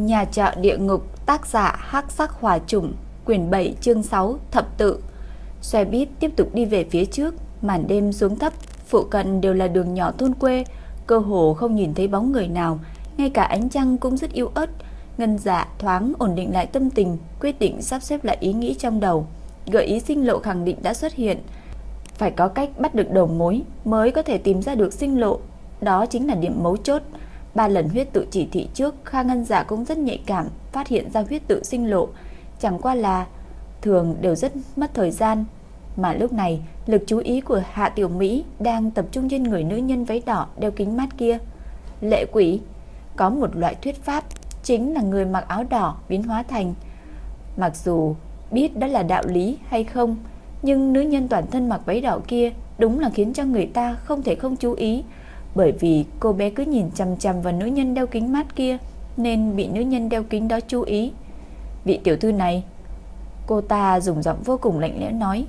Nhà trọ địa ngục tác giả Hắc Sắc hòa Trùng, quyển 7 chương 6, thập tự. Xe buýt tiếp tục đi về phía trước, màn đêm xuống thấp, phụ cận đều là đường nhỏ thôn quê, cơ hồ không nhìn thấy bóng người nào, ngay cả ánh trăng cũng rất yếu ớt. Ngân Dạ thoáng ổn định lại tâm tình, quyết định sắp xếp lại ý nghĩ trong đầu. Gợi ý sinh lộ khẳng định đã xuất hiện, phải có cách bắt được đầu mối mới có thể tìm ra được sinh lộ, đó chính là điểm mấu chốt. Ba lần huyết tự chỉ thị trước, Kha Ngân Dạ cũng rất nhạy cảm, phát hiện ra huyết tự sinh lộ, chẳng qua là thường đều rất mất thời gian. Mà lúc này, lực chú ý của Hạ Tiểu Mỹ đang tập trung trên người nữ nhân váy đỏ đeo kính mát kia. Lệ quỷ, có một loại thuyết pháp, chính là người mặc áo đỏ biến hóa thành. Mặc dù biết đó là đạo lý hay không, nhưng nữ nhân toàn thân mặc váy đỏ kia đúng là khiến cho người ta không thể không chú ý bởi vì cô bé cứ nhìn chằm chằm vào nữ nhân đeo kính mát kia Nên bị nữ nhân đeo kính đó chú ý. Vị tiểu thư này Cô ta dùng giọng vô cùng lạnh lẽo nói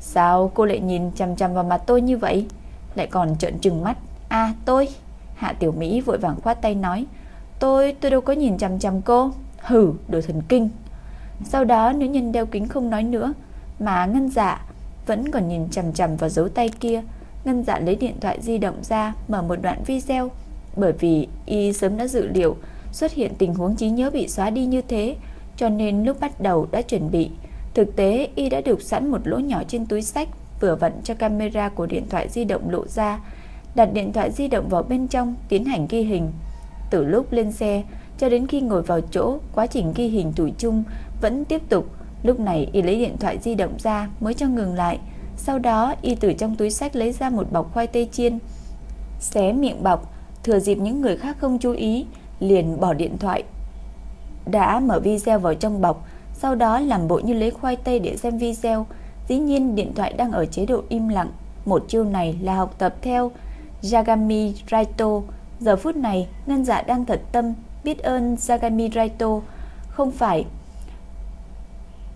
Sao cô lại nhìn chằm chằm vào mặt tôi như vậy? Lại còn trợn trừng mắt. À tôi. Hạ tiểu Mỹ vội vàng khoát tay nói Tôi, tôi đâu có nhìn chằm chằm cô. Hử, đồ thần kinh. Sau đó nữ nhân đeo kính không nói nữa Mà ngân dạ Vẫn còn nhìn chằm chằm vào dấu tay kia Ngân dạ lấy điện thoại di động ra Mở một đoạn video. Bởi vì y sớm đã dự liệu Xuất hiện tình huống trí nhớ bị xóa đi như thế, Cho nên lúc bắt đầu đã chuẩn bị. Thực tế, y đã được sẵn một lỗ nhỏ trên túi sách Vừa vặn cho camera của điện thoại di động lộ ra, Đặt điện thoại di động vào bên trong Tiến hành ghi hình. Từ lúc lên xe cho đến khi ngồi vào chỗ, Quá trình ghi hình thủ chung Vẫn tiếp tục. Lúc này y lấy điện thoại di động ra mới cho ngừng lại sau đó, y từ trong túi sách lấy ra một bọc khoai tây chiên, Xé miệng bọc, Thừa dịp những người khác không chú ý, Liền bỏ điện thoại. Đã mở video vào trong bọc, Sau đó làm bộ như lấy khoai tây để xem video. Dĩ nhiên, điện thoại đang ở chế độ im lặng. Một chiêu này là học tập theo Yagami Raito. Giờ phút này Ngân dạ đang thật tâm Biết ơn Yagami Raito. Không phải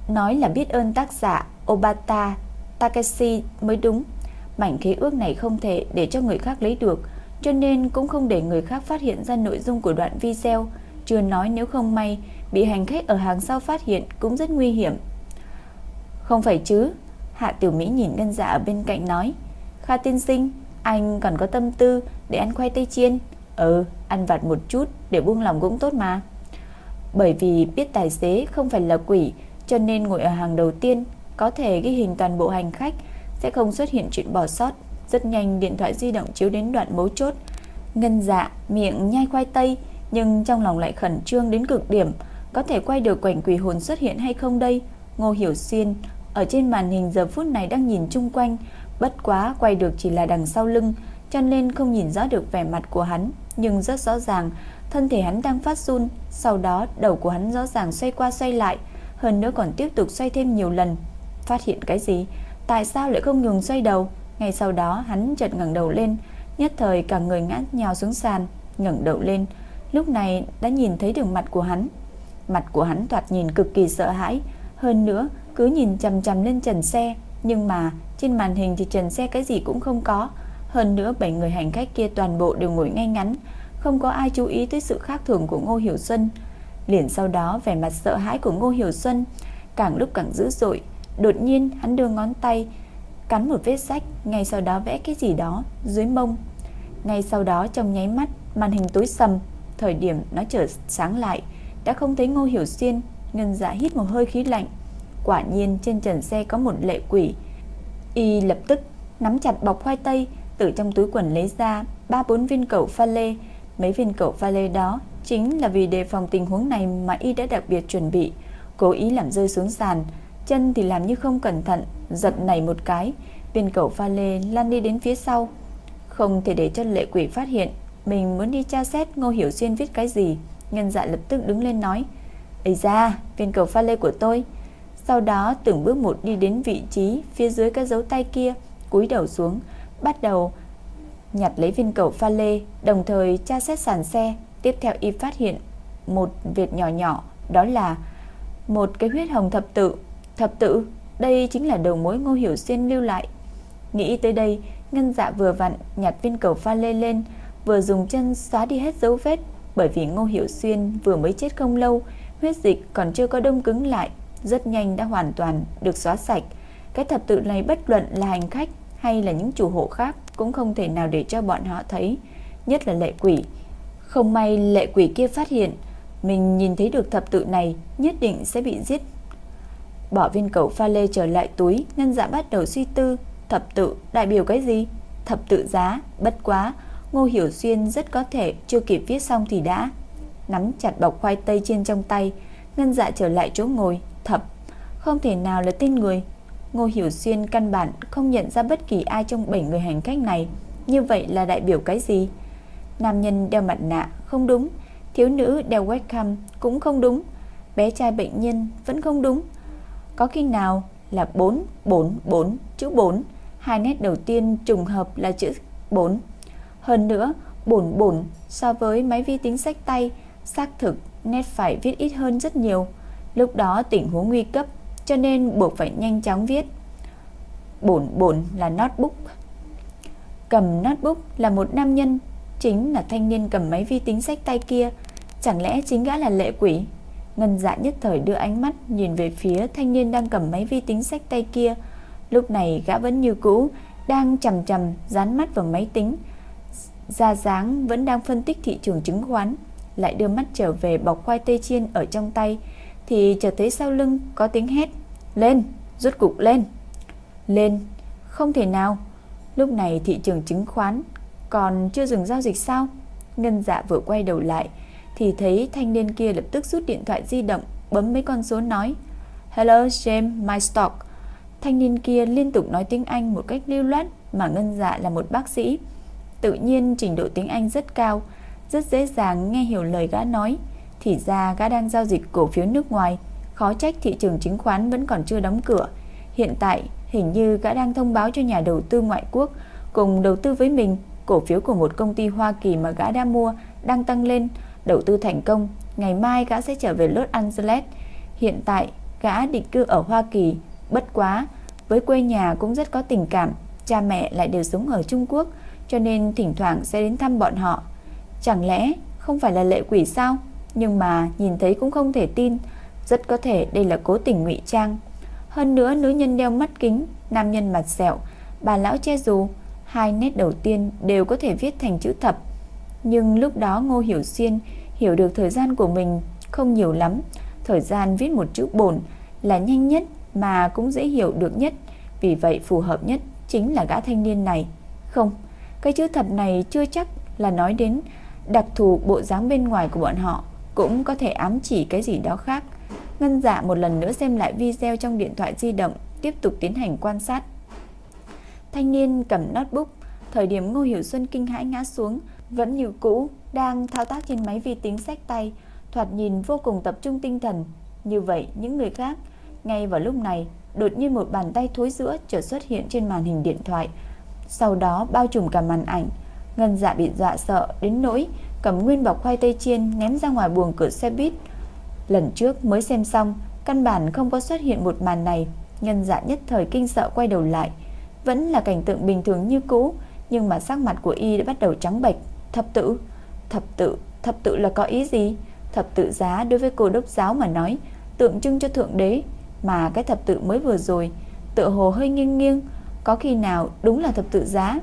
Nói là biết ơn tác giả Obata Takeshi mới đúng. Mảnh khế ước này không thể để cho người khác lấy được, cho nên cũng không để người khác phát hiện ra nội dung của đoạn video, chưa nói nếu không may bị hành khách ở hàng sau phát hiện cũng rất nguy hiểm. Không phải chứ? Hạ Tiểu Mỹ nhìn Ngân Dạ ở bên cạnh nói, "Kha tiên sinh, anh còn có tâm tư để ăn khoai tây chiên?" "Ừ, ăn vặt một chút để buông lòng cũng tốt mà." Bởi vì biết tài xế không phải là quỷ, cho nên ngồi ở hàng đầu tiên có thể ghi hình toàn bộ hành khách, sẽ không xuất hiện chuyện bỏ sót. Rất nhanh điện thoại di động chiếu đến đoạn mấu chốt. Ngân dạ, miệng nhai khoai tây, nhưng trong lòng lại khẩn trương đến cực điểm. Có thể quay được quảnh quỷ hồn xuất hiện hay không đây? Ngô Hiểu Xuyên ở trên màn hình giờ phút này đang nhìn chung quanh, bất quá quay được chỉ là đằng sau lưng, cho nên không nhìn rõ được vẻ mặt của hắn, nhưng rất rõ ràng, thân thể hắn đang phát run, sau đó đầu của hắn rõ ràng xoay qua xoay lại, hơn nữa còn tiếp tục xoay thêm nhiều lần, Phát hiện cái gì? Tại sao lại không ngừng xoay đầu? Ngay sau đó hắn chợt ngẩng đầu lên, nhất thời cả người ngã nhào xuống sàn, ngẩng đầu lên, lúc này đã nhìn thấy đường mặt của hắn. Mặt của hắn thoạt nhìn cực kỳ sợ hãi, hơn nữa cứ nhìn chằm chằm lên trần xe, nhưng mà trên màn hình thì trần xe cái gì cũng không có, hơn nữa bảy người hành khách kia toàn bộ đều ngồi ngay ngắn, không có ai chú ý tới sự khác thường của Ngô Hiểu Xuân. Liền sau đó vẻ mặt sợ hãi của Ngô Hiểu Xuân càng lúc càng dữ dội, Đột nhiên, hắn đưa ngón tay Cắn một vết sách Ngay sau đó vẽ cái gì đó dưới mông. Ngay sau đó, trong nháy mắt, Màn hình tối sầm, Thời điểm nó trở sáng lại, Đã không thấy Ngô Hiểu Xuyên, Ngân dạ hít một hơi khí lạnh. Quả nhiên, trên trần xe có một lệ quỷ. Y lập tức nắm chặt bọc khoai tây, Từ trong túi quần lấy ra ba bốn viên cầu pha lê. Mấy viên cầu pha lê đó Chính là vì đề phòng tình huống này Mà Y đã đặc biệt chuẩn bị. Cố ý làm rơi xuống sàn chân thì làm như không cẩn thận, giật nảy một cái, viên cầu pha lê lăn đi đến phía sau. Không thể để cho lệ quỷ phát hiện, mình muốn đi tra xét Ngô Hiểu Xuyên viết cái gì. Nhân dạ lập tức đứng lên nói, Ây ra, viên cầu pha lê của tôi. Sau đó từng bước một đi đến vị trí phía dưới cái dấu tay kia, cúi đầu xuống, bắt đầu nhặt lấy viên cầu pha lê, đồng thời tra xét sàn xe. Tiếp theo y phát hiện một vệt nhỏ nhỏ, đó là một cái huyết hồng thập tự Thập tự, đây chính là đầu mối Ngô Hiểu Xuyên lưu lại. Nghĩ tới đây, Ngân Dạ vừa vặn nhặt viên cầu pha lê lên, vừa dùng chân xóa đi hết dấu vết, bởi vì Ngô Hiểu Xuyên vừa mới chết không lâu, huyết dịch còn chưa có đông cứng lại, rất nhanh đã hoàn toàn được xóa sạch. Cái thập tự này bất luận là hành khách hay là những chủ hộ khác cũng không thể nào để cho bọn họ thấy, nhất là lệ quỷ. Không may lệ quỷ kia phát hiện mình nhìn thấy được thập tự này nhất định sẽ bị giết. Bỏ viên cầu pha lê trở lại túi, ngân dạ bắt đầu suy tư, thập tự đại biểu cái gì? Thập tự giá, bất quá, Ngô Hiểu Xuyên rất có thể chưa kịp viết xong thì đã. Nắm chặt bọc khoai tây trên trong tay, ngân dạ trở lại chỗ ngồi, thập, không thể nào là tên người. Ngô Hiểu Xuyên căn bản không nhận ra bất kỳ ai trong 7 người hành khách này, như vậy là đại biểu cái gì? Nam nhân đeo mặt nạ, không đúng. Thiếu nữ đeo webcam cũng không đúng. Bé trai bệnh nhân vẫn không đúng. Có khi nào là 4, 4, 4, chữ 4. Hai nét đầu tiên trùng hợp là chữ 4. Hơn nữa, bổn bổn so với máy vi tính sách tay, xác thực nét phải viết ít hơn rất nhiều. Lúc đó tình huống nguy cấp, cho nên buộc phải nhanh chóng viết. Bổn bổn là notebook. Cầm notebook là một nam nhân, chính là thanh niên cầm máy vi tính sách tay kia, chẳng lẽ chính gã là lệ quỷ? Ngân Dạ nhất thời đưa ánh mắt nhìn về phía thanh niên đang cầm máy vi tính sách tay kia. Lúc này gã vẫn như cũ, đang chầm chầm dán mắt vào máy tính. Gia dáng vẫn đang phân tích thị trường chứng khoán, lại đưa mắt trở về bọc khoai tây chiên ở trong tay, thì chợt thấy sau lưng có tiếng hét, "Lên, rút cục lên." "Lên." Không thể nào. Lúc này thị trường chứng khoán còn chưa dừng giao dịch sao? Ngân Dạ vừa quay đầu lại thì thấy thanh niên kia lập tức rút điện thoại di động, bấm mấy con số nói: "Hello James, my stock." Thanh niên kia liên tục nói tiếng Anh một cách lưu loát mà Ngân Dạ là một bác sĩ, tự nhiên trình độ tiếng Anh rất cao, rất dễ dàng nghe hiểu lời gã nói. Thì ra gã đang giao dịch cổ phiếu nước ngoài, khó trách thị trường chứng khoán vẫn còn chưa đóng cửa. Hiện tại, hình như gã đang thông báo cho nhà đầu tư ngoại quốc cùng đầu tư với mình, cổ phiếu của một công ty Hoa Kỳ mà gã đã mua đang tăng lên, đầu tư thành công, ngày mai gã sẽ trở về Los Angeles. Hiện tại, gã định cư ở Hoa Kỳ, bất quá, với quê nhà cũng rất có tình cảm, cha mẹ lại đều sống ở Trung Quốc, cho nên thỉnh thoảng sẽ đến thăm bọn họ. Chẳng lẽ không phải là lệ quỷ sao? Nhưng mà nhìn thấy cũng không thể tin, rất có thể đây là cố tình ngụy trang. Hơn nữa nữ nhân đeo mắt kính, nam nhân mặt sẹo, bà lão che dù, hai nét đầu tiên đều có thể viết thành chữ thập. Nhưng lúc đó Ngô Hiểu Xuyên hiểu được thời gian của mình không nhiều lắm, thời gian viết một chữ bổn là nhanh nhất mà cũng dễ hiểu được nhất, vì vậy phù hợp nhất chính là gã thanh niên này. Không, cái chữ thập này chưa chắc là nói đến đặc thù bộ dáng bên ngoài của bọn họ, cũng có thể ám chỉ cái gì đó khác. Ngân dạ một lần nữa xem lại video trong điện thoại di động, tiếp tục tiến hành quan sát. Thanh niên cầm notebook, thời điểm Ngô Hiểu Xuân kinh hãi ngã xuống, vẫn như cũ, đang thao tác trên máy vi tính sách tay, thoạt nhìn vô cùng tập trung tinh thần. Như vậy, những người khác, ngay vào lúc này, đột nhiên một bàn tay thối giữa chợt xuất hiện trên màn hình điện thoại, sau đó bao trùm cả màn ảnh. Ngân Dạ bị dọa sợ đến nỗi cầm nguyên bọc khoai tây chiên ném ra ngoài buồng cửa xe buýt. Lần trước mới xem xong, căn bản không có xuất hiện một màn này, Ngân Dạ nhất thời kinh sợ quay đầu lại, vẫn là cảnh tượng bình thường như cũ, nhưng mà sắc mặt của y đã bắt đầu trắng bệch. Thập tự, thập tự, thập tự là có ý gì? Thập tự giá đối với cô đốc giáo mà nói, tượng trưng cho thượng đế, mà cái thập tự mới vừa rồi, tựa hồ hơi nghiêng nghiêng, có khi nào đúng là thập tự giá?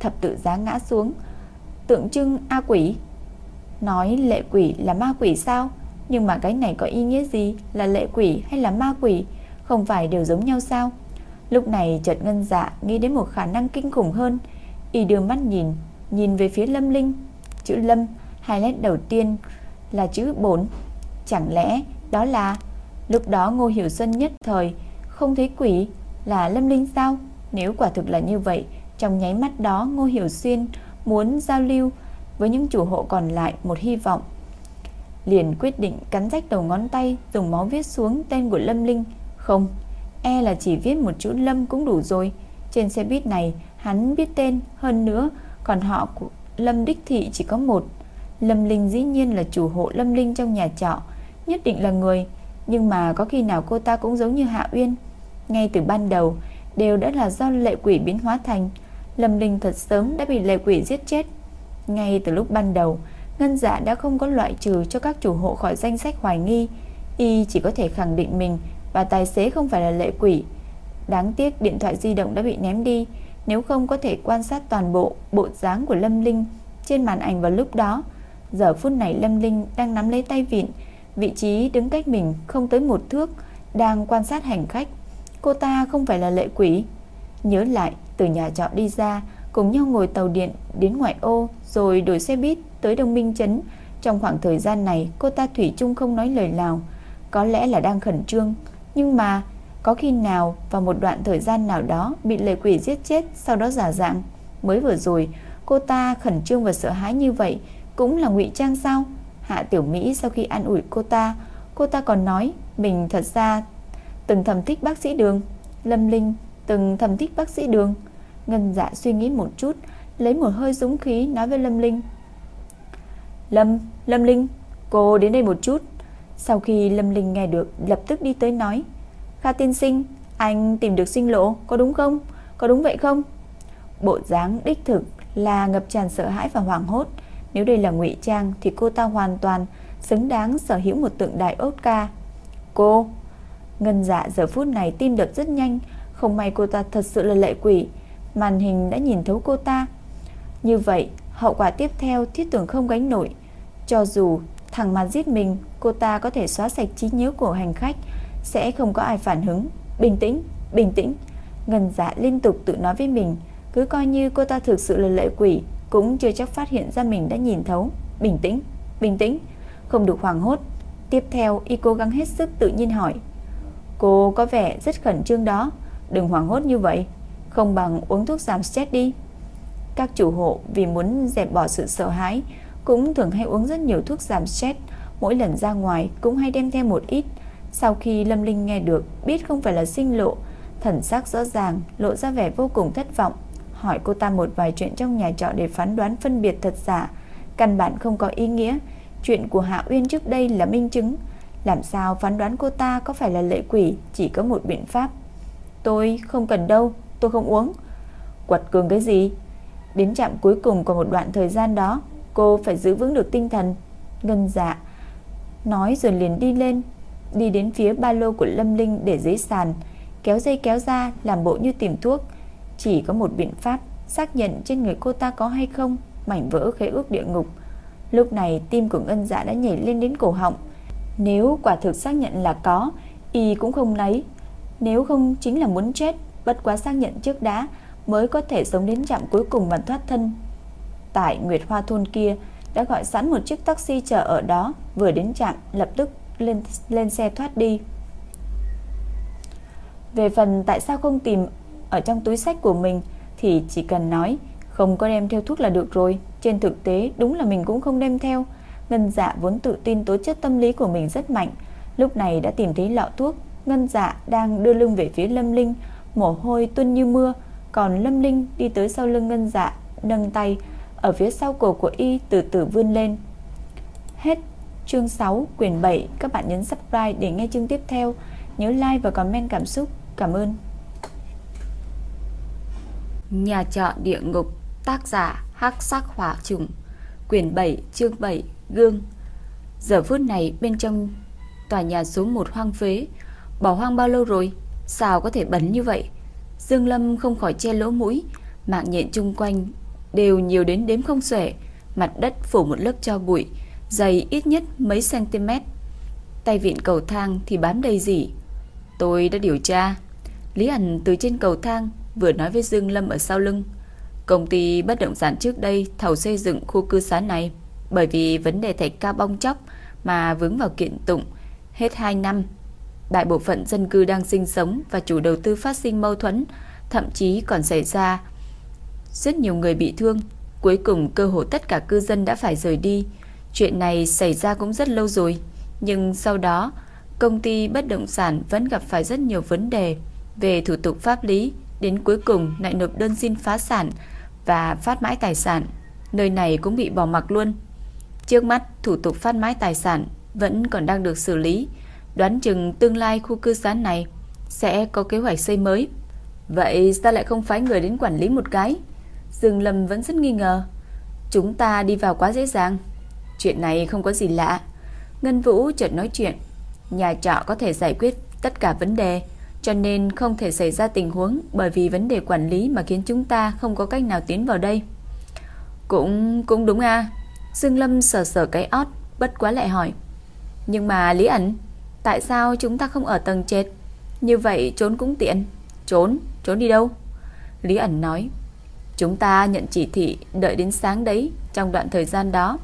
Thập tự giá ngã xuống, tượng trưng a quỷ. Nói lệ quỷ là ma quỷ sao? Nhưng mà cái này có ý nghĩa gì? Là lệ quỷ hay là ma quỷ? Không phải đều giống nhau sao? Lúc này chợt ngân dạ nghĩ đến một khả năng kinh khủng hơn. Y đưa mắt nhìn, nhìn về phía Lâm Linh. Chữ Lâm, hai nét đầu tiên là chữ 4. Chẳng lẽ đó là... Lúc đó Ngô Hiểu Xuân nhất thời không thấy quỷ là Lâm Linh sao? Nếu quả thực là như vậy, trong nháy mắt đó Ngô Hiểu Xuyên muốn giao lưu với những chủ hộ còn lại một hy vọng. Liền quyết định cắn rách đầu ngón tay, dùng máu viết xuống tên của Lâm Linh. Không, e là chỉ viết một chữ Lâm cũng đủ rồi. Trên xe buýt này, hắn biết tên, hơn nữa, còn họ của Lâm Đích Thị chỉ có một. Lâm Linh dĩ nhiên là chủ hộ Lâm Linh trong nhà trọ, nhất định là người, nhưng mà có khi nào cô ta cũng giống như Hạ Uyên. Ngay từ ban đầu, đều đã là do lệ quỷ biến hóa thành. Lâm Linh thật sớm đã bị lệ quỷ giết chết. Ngay từ lúc ban đầu, Ngân Dạ đã không có loại trừ cho các chủ hộ khỏi danh sách hoài nghi, y chỉ có thể khẳng định mình và tài xế không phải là lệ quỷ. Đáng tiếc điện thoại di động đã bị ném đi, nếu không có thể quan sát toàn bộ bộ dáng của Lâm Linh trên màn ảnh vào lúc đó. Giờ phút này Lâm Linh đang nắm lấy tay vịn, vị trí đứng cách mình không tới một thước, đang quan sát hành khách. Cô ta không phải là lệ quỷ. Nhớ lại, từ nhà trọ đi ra, cùng nhau ngồi tàu điện đến ngoại ô, rồi đổi xe buýt tới Đông Minh Trấn. Trong khoảng thời gian này, cô ta thủy chung không nói lời nào, có lẽ là đang khẩn trương. Nhưng mà, có khi nào vào một đoạn thời gian nào đó bị lệ quỷ giết chết, sau đó giả dạng. Mới vừa rồi, cô ta khẩn trương và sợ hãi như vậy, cũng là ngụy trang sao? Hạ Tiểu Mỹ sau khi an ủi cô ta, cô ta còn nói mình thật ra từng thầm thích bác sĩ Đường. Lâm Linh từng thầm thích bác sĩ Đường. Ngân Dạ suy nghĩ một chút, lấy một hơi dũng khí nói với Lâm Linh. Lâm, Lâm Linh, cô đến đây một chút. Sau khi Lâm Linh nghe được, lập tức đi tới nói. Kha tiên sinh, anh tìm được sinh lộ, có đúng không? Có đúng vậy không? Bộ dáng đích thực là ngập tràn sợ hãi và hoảng hốt. Nếu đây là ngụy trang thì cô ta hoàn toàn xứng đáng sở hữu một tượng đài Oscar. Cô, Ngân dạ giờ phút này tim đập rất nhanh, không may cô ta thật sự là lệ quỷ, màn hình đã nhìn thấu cô ta. Như vậy, hậu quả tiếp theo thiết tưởng không gánh nổi. Cho dù thằng mà giết mình, cô ta có thể xóa sạch trí nhớ của hành khách, sẽ không có ai phản hứng. Bình tĩnh, bình tĩnh. Ngân dạ liên tục tự nói với mình, cứ coi như cô ta thực sự là lệ quỷ, cũng chưa chắc phát hiện ra mình đã nhìn thấu. Bình tĩnh, bình tĩnh, không được hoảng hốt. Tiếp theo, y cố gắng hết sức tự nhiên hỏi. Cô có vẻ rất khẩn trương đó, đừng hoảng hốt như vậy, không bằng uống thuốc giảm stress đi. Các chủ hộ vì muốn dẹp bỏ sự sợ hãi, cũng thường hay uống rất nhiều thuốc giảm stress, mỗi lần ra ngoài cũng hay đem theo một ít. Sau khi Lâm Linh nghe được, biết không phải là sinh lộ, thần sắc rõ ràng, lộ ra vẻ vô cùng thất vọng hỏi cô ta một vài chuyện trong nhà trọ để phán đoán phân biệt thật giả, căn bản không có ý nghĩa. Chuyện của Hạ Uyên trước đây là minh chứng, làm sao phán đoán cô ta có phải là lệ quỷ, chỉ có một biện pháp. Tôi không cần đâu, tôi không uống. Quật cường cái gì? Đến trạm cuối cùng của một đoạn thời gian đó, cô phải giữ vững được tinh thần. Ngân dạ nói rồi liền đi lên, đi đến phía ba lô của Lâm Linh để dưới sàn, kéo dây kéo ra làm bộ như tìm thuốc. Chỉ có một biện pháp xác nhận trên người cô ta có hay không mảnh vỡ khế ước địa ngục. Lúc này tim của Ngân Dạ đã nhảy lên đến cổ họng. Nếu quả thực xác nhận là có, y cũng không lấy. Nếu không chính là muốn chết, bất quá xác nhận trước đã mới có thể sống đến trạm cuối cùng và thoát thân. Tại Nguyệt Hoa thôn kia đã gọi sẵn một chiếc taxi chờ ở đó, vừa đến trạm lập tức lên lên xe thoát đi. Về phần tại sao không tìm ở trong túi sách của mình thì chỉ cần nói không có đem theo thuốc là được rồi. Trên thực tế đúng là mình cũng không đem theo. Ngân dạ vốn tự tin tố chất tâm lý của mình rất mạnh. Lúc này đã tìm thấy lọ thuốc. Ngân dạ đang đưa lưng về phía Lâm Linh, mồ hôi tuôn như mưa. Còn Lâm Linh đi tới sau lưng Ngân dạ, nâng tay ở phía sau cổ của y từ từ vươn lên. Hết chương 6 quyển 7. Các bạn nhấn subscribe để nghe chương tiếp theo. Nhớ like và comment cảm xúc. Cảm ơn. Nhà trọ địa ngục, Tác giả Hắc sắc hỏa trùng Quyển 7 chương 7 Gương Giờ phút này, bên trong Tòa nhà số 1 hoang phế Bỏ hoang bao lâu rồi Sao có thể bẩn như vậy Dương Lâm không khỏi che lỗ mũi Mạng nhện chung quanh đều nhiều đến đếm không xuể Mặt đất phủ một lớp cho bụi Dày ít nhất mấy cm Tay vịn cầu thang thì bám đầy gì Tôi đã điều tra Lý Ảnh từ trên cầu thang vừa nói với Dương Lâm ở sau lưng. Công ty bất động sản trước đây thầu xây dựng khu cư xá này bởi vì vấn đề thạch cao bong chóc mà vướng vào kiện tụng hết 2 năm. Đại bộ phận dân cư đang sinh sống và chủ đầu tư phát sinh mâu thuẫn, thậm chí còn xảy ra rất nhiều người bị thương. Cuối cùng cơ hồ tất cả cư dân đã phải rời đi. Chuyện này xảy ra cũng rất lâu rồi, nhưng sau đó công ty bất động sản vẫn gặp phải rất nhiều vấn đề về thủ tục pháp lý. Đến cuối cùng lại nộp đơn xin phá sản Và phát mãi tài sản. Nơi này cũng bị bỏ mặc luôn. Trước mắt thủ tục phát mãi tài sản Vẫn còn đang được xử lý. Đoán chừng tương lai khu cư xá này Sẽ có kế hoạch xây mới. Vậy ta lại không phái người đến quản lý một cái? Dương Lâm vẫn rất nghi ngờ. Chúng ta đi vào quá dễ dàng. Chuyện này không có gì lạ. Ngân Vũ chợt nói chuyện. Nhà trọ có thể giải quyết tất cả vấn đề, cho nên không thể xảy ra tình huống bởi vì vấn đề quản lý mà khiến chúng ta không có cách nào tiến vào đây. Cũng cũng đúng a. Dương Lâm sờ sờ cái ót, bất quá lại hỏi. Nhưng mà Lý ẩn, tại sao chúng ta không ở tầng trệt? Như vậy trốn cũng tiện. Trốn, trốn đi đâu? Lý ẩn nói. Chúng ta nhận chỉ thị đợi đến sáng đấy, trong đoạn thời gian đó,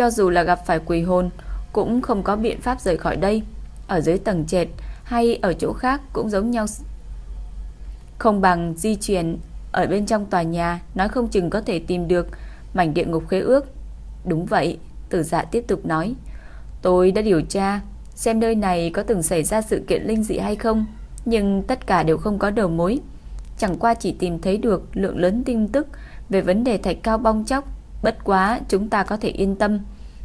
cho dù là gặp phải quỷ hồn, cũng không có biện pháp rời khỏi đây. Ở dưới tầng trệt hay ở chỗ khác cũng giống nhau. Không bằng di chuyển ở bên trong tòa nhà, nói không chừng có thể tìm được mảnh địa ngục khế ước. Đúng vậy, tử dạ tiếp tục nói. Tôi đã điều tra, xem nơi này có từng xảy ra sự kiện linh dị hay không, nhưng tất cả đều không có đầu mối. Chẳng qua chỉ tìm thấy được lượng lớn tin tức về vấn đề thạch cao bong chóc. Bất quá chúng ta có thể yên tâm.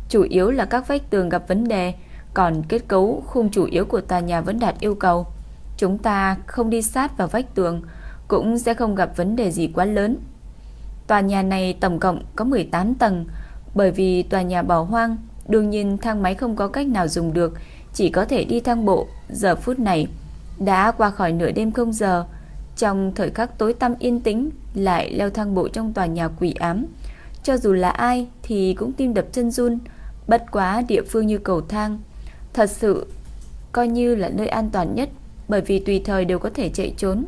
Chủ yếu là các vách tường gặp vấn đề, còn kết cấu khung chủ yếu của tòa nhà vẫn đạt yêu cầu. Chúng ta không đi sát vào vách tường, cũng sẽ không gặp vấn đề gì quá lớn. Tòa nhà này tổng cộng có 18 tầng, bởi vì tòa nhà bỏ hoang, đương nhiên thang máy không có cách nào dùng được, chỉ có thể đi thang bộ. Giờ phút này đã qua khỏi nửa đêm không giờ, trong thời khắc tối tăm yên tĩnh lại leo thang bộ trong tòa nhà quỷ ám. Cho dù là ai thì cũng tim đập chân run, bất quá địa phương như cầu thang, thật sự coi như là nơi an toàn nhất bởi vì tùy thời đều có thể chạy trốn.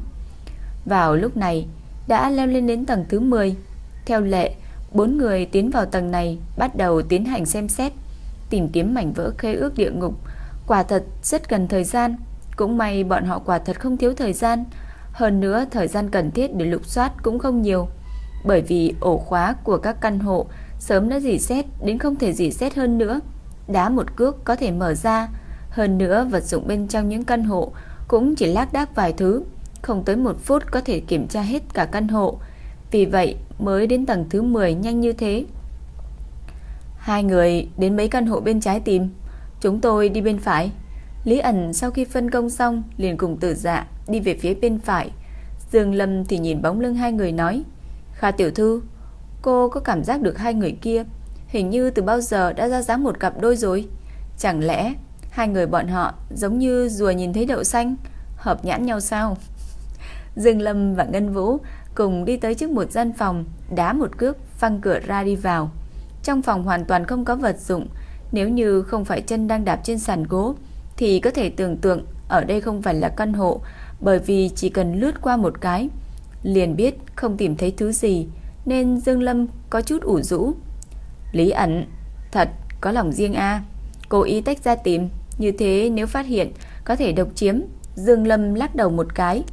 Vào lúc này, đã leo lên đến tầng thứ 10. Theo lệ, bốn người tiến vào tầng này, bắt đầu tiến hành xem xét, tìm kiếm mảnh vỡ khế ước địa ngục. Quả thật rất gần thời gian, cũng may bọn họ quả thật không thiếu thời gian, hơn nữa thời gian cần thiết để lục soát cũng không nhiều, bởi vì ổ khóa của các căn hộ sớm đã dỉ xét đến không thể dỉ xét hơn nữa. Đá một cước có thể mở ra, hơn nữa vật dụng bên trong những căn hộ cũng chỉ lác đác vài thứ, không tới một phút có thể kiểm tra hết cả căn hộ. Vì vậy mới đến tầng thứ 10 nhanh như thế. Hai người đến mấy căn hộ bên trái tìm, chúng tôi đi bên phải. Lý ẩn sau khi phân công xong liền cùng tử dạ đi về phía bên phải. Dương Lâm thì nhìn bóng lưng hai người nói Kha tiểu thư Cô có cảm giác được hai người kia Hình như từ bao giờ đã ra dáng một cặp đôi rồi? Chẳng lẽ Hai người bọn họ giống như rùa nhìn thấy đậu xanh Hợp nhãn nhau sao? Dương Lâm và Ngân Vũ Cùng đi tới trước một gian phòng Đá một cước phăng cửa ra đi vào. Trong phòng hoàn toàn không có vật dụng Nếu như không phải chân đang đạp trên sàn gỗ Thì có thể tưởng tượng Ở đây không phải là căn hộ bởi vì chỉ cần lướt qua một cái, liền biết không tìm thấy thứ gì, nên Dương Lâm có chút ủ rũ. Lý ẩn, thật có lòng riêng a, cố ý tách ra tìm, như thế nếu phát hiện có thể độc chiếm, Dương Lâm lắc đầu một cái,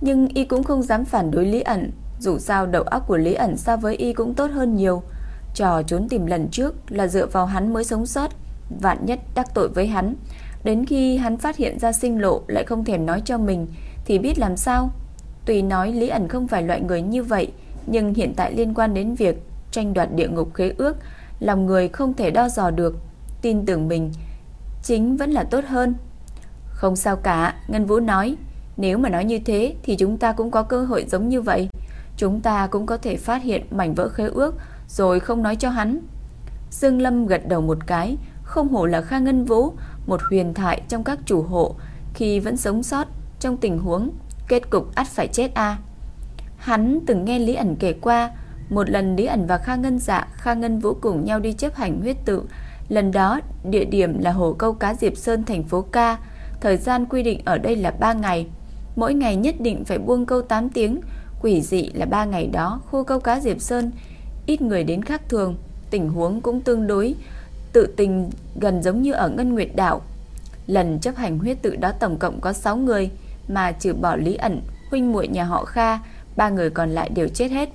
nhưng y cũng không dám phản đối Lý ẩn, dù sao đầu óc của Lý ẩn so với y cũng tốt hơn nhiều. Trò trốn tìm lần trước là dựa vào hắn mới sống sót, vạn nhất đắc tội với hắn, đến khi hắn phát hiện ra sinh lộ lại không thèm nói cho mình, thì biết làm sao tùy nói Lý ẩn không phải loại người như vậy, nhưng hiện tại liên quan đến việc tranh đoạt địa ngục khế ước, lòng người không thể đo dò được. Tin tưởng mình, chính vẫn là tốt hơn. Không sao cả, Ngân Vũ nói, nếu mà nói như thế thì chúng ta cũng có cơ hội giống như vậy. Chúng ta cũng có thể phát hiện mảnh vỡ khế ước rồi không nói cho hắn. Dương Lâm gật đầu một cái, không hổ là Kha Ngân Vũ, một huyền thoại trong các chủ hộ, khi vẫn sống sót trong tình huống kết cục ắt phải chết a. Hắn từng nghe Lý ẩn kể qua, một lần Lý ẩn và Kha Ngân Dạ, Kha Ngân Vũ cùng nhau đi chấp hành huyết tự. Lần đó, địa điểm là hồ câu cá Diệp Sơn thành phố Ca, thời gian quy định ở đây là 3 ngày. Mỗi ngày nhất định phải buông câu 8 tiếng, quỷ dị là 3 ngày đó, khu câu cá Diệp Sơn ít người đến khác thường, tình huống cũng tương đối tự tình gần giống như ở Ngân Nguyệt đảo. Lần chấp hành huyết tự đó tổng cộng có 6 người, mà trừ bỏ Lý ẩn, huynh muội nhà họ Kha, ba người còn lại đều chết hết.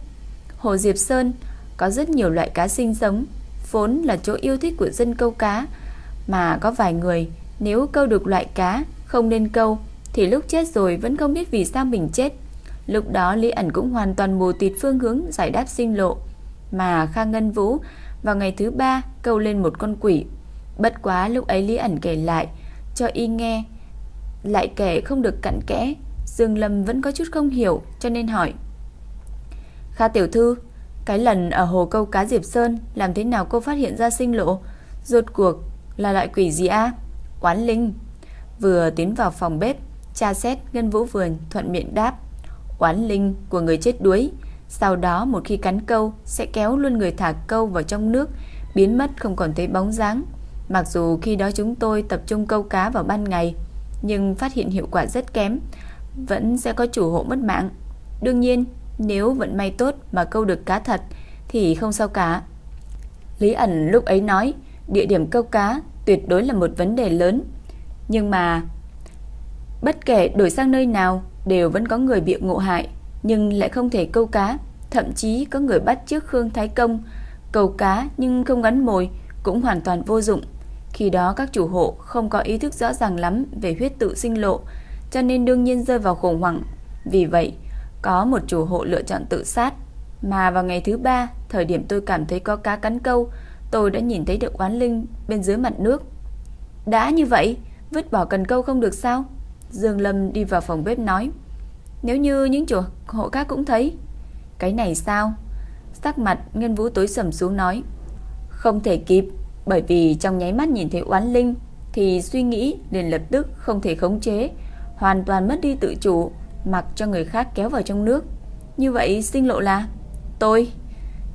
Hồ Diệp Sơn có rất nhiều loại cá sinh sống, vốn là chỗ yêu thích của dân câu cá, mà có vài người nếu câu được loại cá không nên câu thì lúc chết rồi vẫn không biết vì sao mình chết. Lúc đó Lý ẩn cũng hoàn toàn mù tịt phương hướng giải đáp sinh lộ, mà Kha Ngân Vũ vào ngày thứ ba câu lên một con quỷ. Bất quá lúc ấy Lý ẩn kể lại cho y nghe lại kể không được cặn kẽ, Dương Lâm vẫn có chút không hiểu cho nên hỏi. Kha tiểu thư, cái lần ở hồ câu cá Diệp Sơn làm thế nào cô phát hiện ra sinh lộ? Rốt cuộc là loại quỷ gì a? oán linh. Vừa tiến vào phòng bếp, cha xét Ngân Vũ Vườn thuận miệng đáp. oán linh của người chết đuối. Sau đó một khi cắn câu sẽ kéo luôn người thả câu vào trong nước, biến mất không còn thấy bóng dáng. Mặc dù khi đó chúng tôi tập trung câu cá vào ban ngày, nhưng phát hiện hiệu quả rất kém, vẫn sẽ có chủ hộ mất mạng. Đương nhiên, nếu vận may tốt mà câu được cá thật thì không sao cả. Lý ẩn lúc ấy nói, địa điểm câu cá tuyệt đối là một vấn đề lớn. Nhưng mà bất kể đổi sang nơi nào đều vẫn có người bị ngộ hại, nhưng lại không thể câu cá, thậm chí có người bắt trước Khương Thái Công câu cá nhưng không gắn mồi cũng hoàn toàn vô dụng. Khi đó các chủ hộ không có ý thức rõ ràng lắm về huyết tự sinh lộ, cho nên đương nhiên rơi vào khủng hoảng. Vì vậy, có một chủ hộ lựa chọn tự sát, mà vào ngày thứ ba, thời điểm tôi cảm thấy có cá cắn câu, tôi đã nhìn thấy được oán linh bên dưới mặt nước. Đã như vậy, vứt bỏ cần câu không được sao? Dương Lâm đi vào phòng bếp nói. Nếu như những chủ hộ khác cũng thấy. Cái này sao? Sắc mặt Ngân Vũ tối sầm xuống nói. Không thể kịp, bởi vì trong nháy mắt nhìn thấy oán linh thì suy nghĩ liền lập tức không thể khống chế, hoàn toàn mất đi tự chủ, mặc cho người khác kéo vào trong nước. Như vậy sinh lộ là tôi.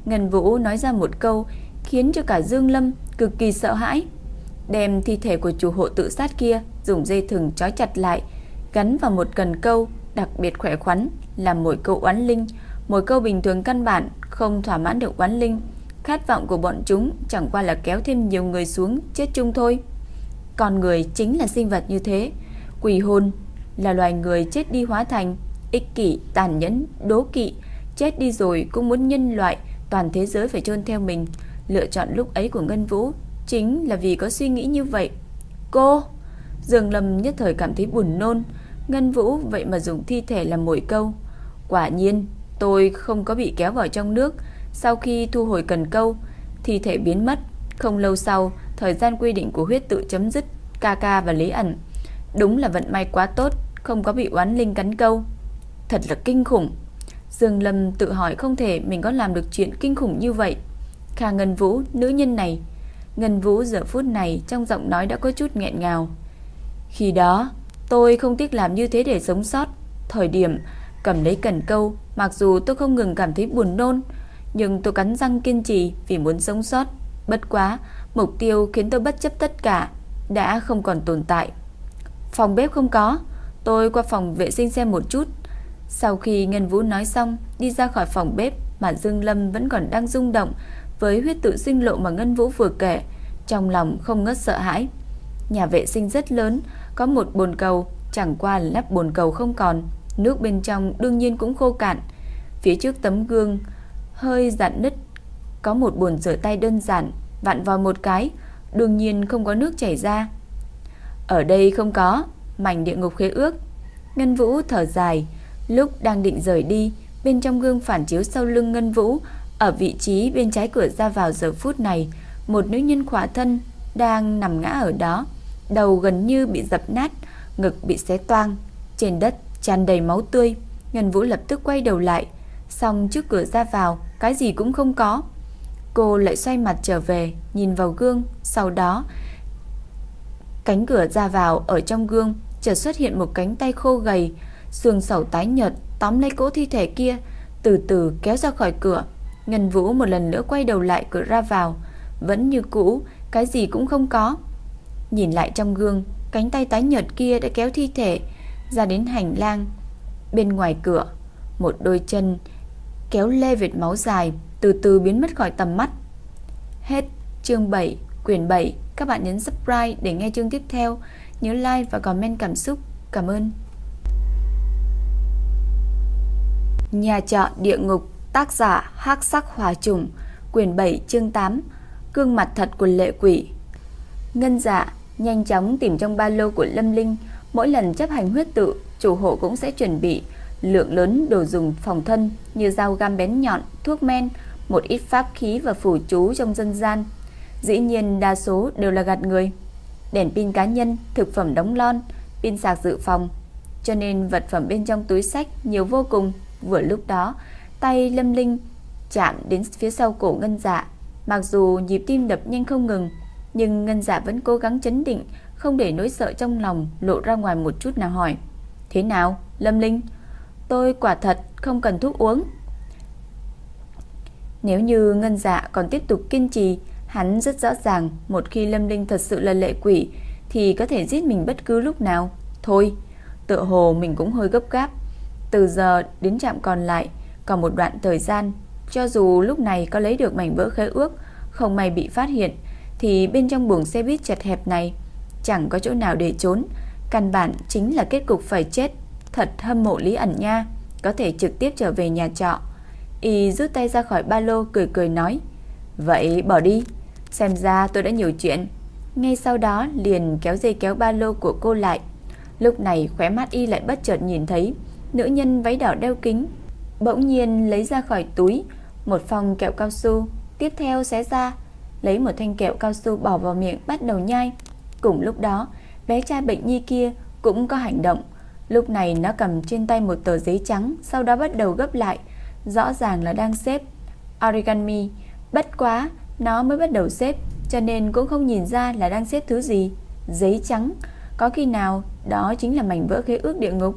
Ngân Vũ nói ra một câu khiến cho cả Dương Lâm cực kỳ sợ hãi. Đem thi thể của chủ hộ tự sát kia dùng dây thừng trói chặt lại, gắn vào một cần câu đặc biệt khỏe khoắn làm mỗi câu oán linh, mỗi câu bình thường căn bản không thỏa mãn được oán linh. Khát vọng của bọn chúng chẳng qua là kéo thêm nhiều người xuống chết chung thôi. Con người chính là sinh vật như thế. Quỷ hồn là loài người chết đi hóa thành, ích kỷ, tàn nhẫn, đố kỵ, chết đi rồi cũng muốn nhân loại toàn thế giới phải chôn theo mình. Lựa chọn lúc ấy của Ngân Vũ chính là vì có suy nghĩ như vậy. Cô, Dương Lâm nhất thời cảm thấy buồn nôn, Ngân Vũ vậy mà dùng thi thể làm mồi câu. Quả nhiên, tôi không có bị kéo vào trong nước, sau khi thu hồi cần câu, thi thể biến mất. Không lâu sau, thời gian quy định của huyết tự chấm dứt, ca ca và lý ẩn. Đúng là vận may quá tốt, không có bị oán linh cắn câu. Thật là kinh khủng. Dương Lâm tự hỏi không thể mình có làm được chuyện kinh khủng như vậy. Kha Ngân Vũ, nữ nhân này. Ngân Vũ giờ phút này trong giọng nói đã có chút nghẹn ngào. Khi đó, tôi không tiếc làm như thế để sống sót. Thời điểm cầm lấy cần câu, mặc dù tôi không ngừng cảm thấy buồn nôn, nhưng tôi cắn răng kiên trì vì muốn sống sót. Bất quá, mục tiêu khiến tôi bất chấp tất cả đã không còn tồn tại. Phòng bếp không có, tôi qua phòng vệ sinh xem một chút. Sau khi Ngân Vũ nói xong, đi ra khỏi phòng bếp mà Dương Lâm vẫn còn đang rung động với huyết tự sinh lộ mà Ngân Vũ vừa kể, trong lòng không ngớt sợ hãi. Nhà vệ sinh rất lớn, có một bồn cầu, chẳng qua là lắp bồn cầu không còn, nước bên trong đương nhiên cũng khô cạn. Phía trước tấm gương hơi dạn nứt, có một bồn rửa tay đơn giản, vặn vào một cái, đương nhiên không có nước chảy ra. Ở đây không có, mảnh địa ngục khế ước. Ngân Vũ thở dài, lúc đang định rời đi, bên trong gương phản chiếu sau lưng Ngân Vũ, ở vị trí bên trái cửa ra vào giờ phút này, một nữ nhân khỏa thân đang nằm ngã ở đó, đầu gần như bị dập nát, ngực bị xé toang, trên đất tràn đầy máu tươi. Ngân Vũ lập tức quay đầu lại, xong trước cửa ra vào, cái gì cũng không có. Cô lại xoay mặt trở về, nhìn vào gương, sau đó cánh cửa ra vào ở trong gương chợt xuất hiện một cánh tay khô gầy, xương sẩu tái nhợt tóm lấy cỗ thi thể kia, từ từ kéo ra khỏi cửa. Ngân Vũ một lần nữa quay đầu lại cửa ra vào, vẫn như cũ, cái gì cũng không có. Nhìn lại trong gương, cánh tay tái nhợt kia đã kéo thi thể ra đến hành lang bên ngoài cửa, một đôi chân kéo lê vệt máu dài, từ từ biến mất khỏi tầm mắt. Hết chương 7, quyển 7. Các bạn nhấn subscribe để nghe chương tiếp theo. Nhớ like và comment cảm xúc. Cảm ơn. Nhà trọ địa ngục, tác giả Hắc Sắc hòa Trùng, quyển 7, chương 8. Cương mặt thật của lệ quỷ. Ngân Dạ nhanh chóng tìm trong ba lô của Lâm Linh, mỗi lần chấp hành huyết tự, chủ hộ cũng sẽ chuẩn bị lượng lớn đồ dùng phòng thân như dao găm bén nhọn, thuốc men, một ít pháp khí và phù chú trong dân gian. Dĩ nhiên đa số đều là gạt người. Đèn pin cá nhân, thực phẩm đóng lon, pin sạc dự phòng. Cho nên vật phẩm bên trong túi sách nhiều vô cùng. Vừa lúc đó, tay Lâm Linh chạm đến phía sau cổ ngân dạ. Mặc dù nhịp tim đập nhanh không ngừng, Nhưng Ngân Dạ vẫn cố gắng chấn định, không để nỗi sợ trong lòng lộ ra ngoài một chút nào hỏi. Thế nào, Lâm Linh? Tôi quả thật không cần thuốc uống. Nếu như Ngân Dạ còn tiếp tục kiên trì, hắn rất rõ ràng một khi Lâm Linh thật sự là lệ quỷ thì có thể giết mình bất cứ lúc nào. Thôi, tựa hồ mình cũng hơi gấp gáp. Từ giờ đến trạm còn lại còn một đoạn thời gian, cho dù lúc này có lấy được mảnh vỡ khế ước, không may bị phát hiện thì bên trong buồng xe buýt chật hẹp này chẳng có chỗ nào để trốn, căn bản chính là kết cục phải chết. Thật hâm mộ Lý ẩn nha, có thể trực tiếp trở về nhà trọ. Y rút tay ra khỏi ba lô cười cười nói, vậy bỏ đi, xem ra tôi đã nhiều chuyện. Ngay sau đó liền kéo dây kéo ba lô của cô lại. Lúc này khóe mắt Y lại bất chợt nhìn thấy nữ nhân váy đỏ đeo kính, bỗng nhiên lấy ra khỏi túi một phong kẹo cao su, tiếp theo xé ra, lấy một thanh kẹo cao su bỏ vào miệng bắt đầu nhai. Cùng lúc đó, bé trai bệnh nhi kia cũng có hành động. Lúc này nó cầm trên tay một tờ giấy trắng, sau đó bắt đầu gấp lại, rõ ràng là đang xếp origami. Bất quá, nó mới bắt đầu xếp, cho nên cũng không nhìn ra là đang xếp thứ gì. Giấy trắng, có khi nào đó chính là mảnh vỡ khế ước địa ngục.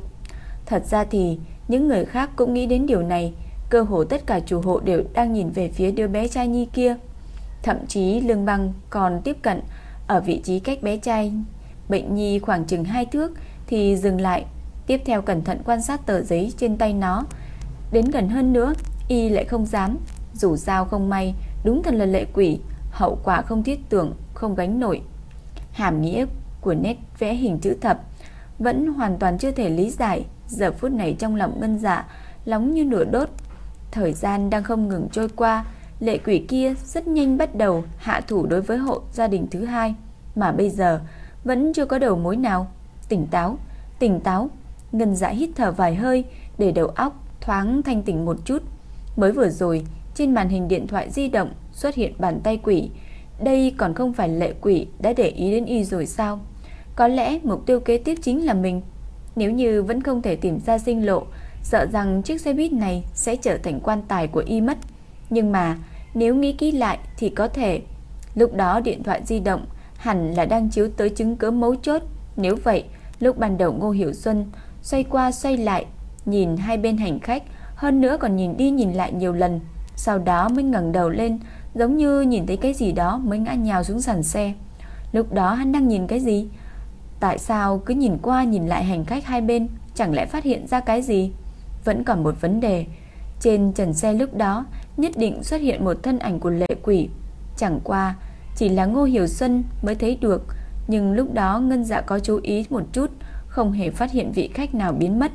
Thật ra thì những người khác cũng nghĩ đến điều này, cơ hồ tất cả chủ hộ đều đang nhìn về phía đứa bé trai nhi kia. Thậm chí Lương Băng còn tiếp cận ở vị trí cách bé trai bệnh nhi khoảng chừng 2 thước thì dừng lại, tiếp theo cẩn thận quan sát tờ giấy trên tay nó. Đến gần hơn nữa, y lại không dám, dù sao không may, đúng thật là lệ quỷ, hậu quả không thiết tưởng, không gánh nổi. Hàm nghĩa của nét vẽ hình chữ thập vẫn hoàn toàn chưa thể lý giải, giờ phút này trong lòng ngân dạ nóng như lửa đốt. Thời gian đang không ngừng trôi qua, lệ quỷ kia rất nhanh bắt đầu hạ thủ đối với hộ gia đình thứ hai, mà bây giờ vẫn chưa có đầu mối nào. Tỉnh táo, tỉnh táo, ngân dạ hít thở vài hơi để đầu óc thoáng thanh tỉnh một chút. Mới vừa rồi, trên màn hình điện thoại di động xuất hiện bàn tay quỷ. Đây còn không phải lệ quỷ đã để ý đến y rồi sao? Có lẽ mục tiêu kế tiếp chính là mình. Nếu như vẫn không thể tìm ra sinh lộ, sợ rằng chiếc xe buýt này sẽ trở thành quan tài của y mất. Nhưng mà nếu nghĩ kỹ lại thì có thể. Lúc đó điện thoại di động hẳn là đang chiếu tới chứng cứ mấu chốt. Nếu vậy, lúc ban đầu Ngô Hiểu Xuân xoay qua xoay lại, nhìn hai bên hành khách, hơn nữa còn nhìn đi nhìn lại nhiều lần. Sau đó mới ngẩng đầu lên, giống như nhìn thấy cái gì đó mới ngã nhào xuống sàn xe. Lúc đó hắn đang nhìn cái gì? Tại sao cứ nhìn qua nhìn lại hành khách hai bên, chẳng lẽ phát hiện ra cái gì? Vẫn còn một vấn đề. Trên trần xe lúc đó nhất định xuất hiện một thân ảnh của lệ quỷ. Chẳng qua, chỉ là Ngô Hiểu Xuân mới thấy được, nhưng lúc đó Ngân Dạ có chú ý một chút, không hề phát hiện vị khách nào biến mất.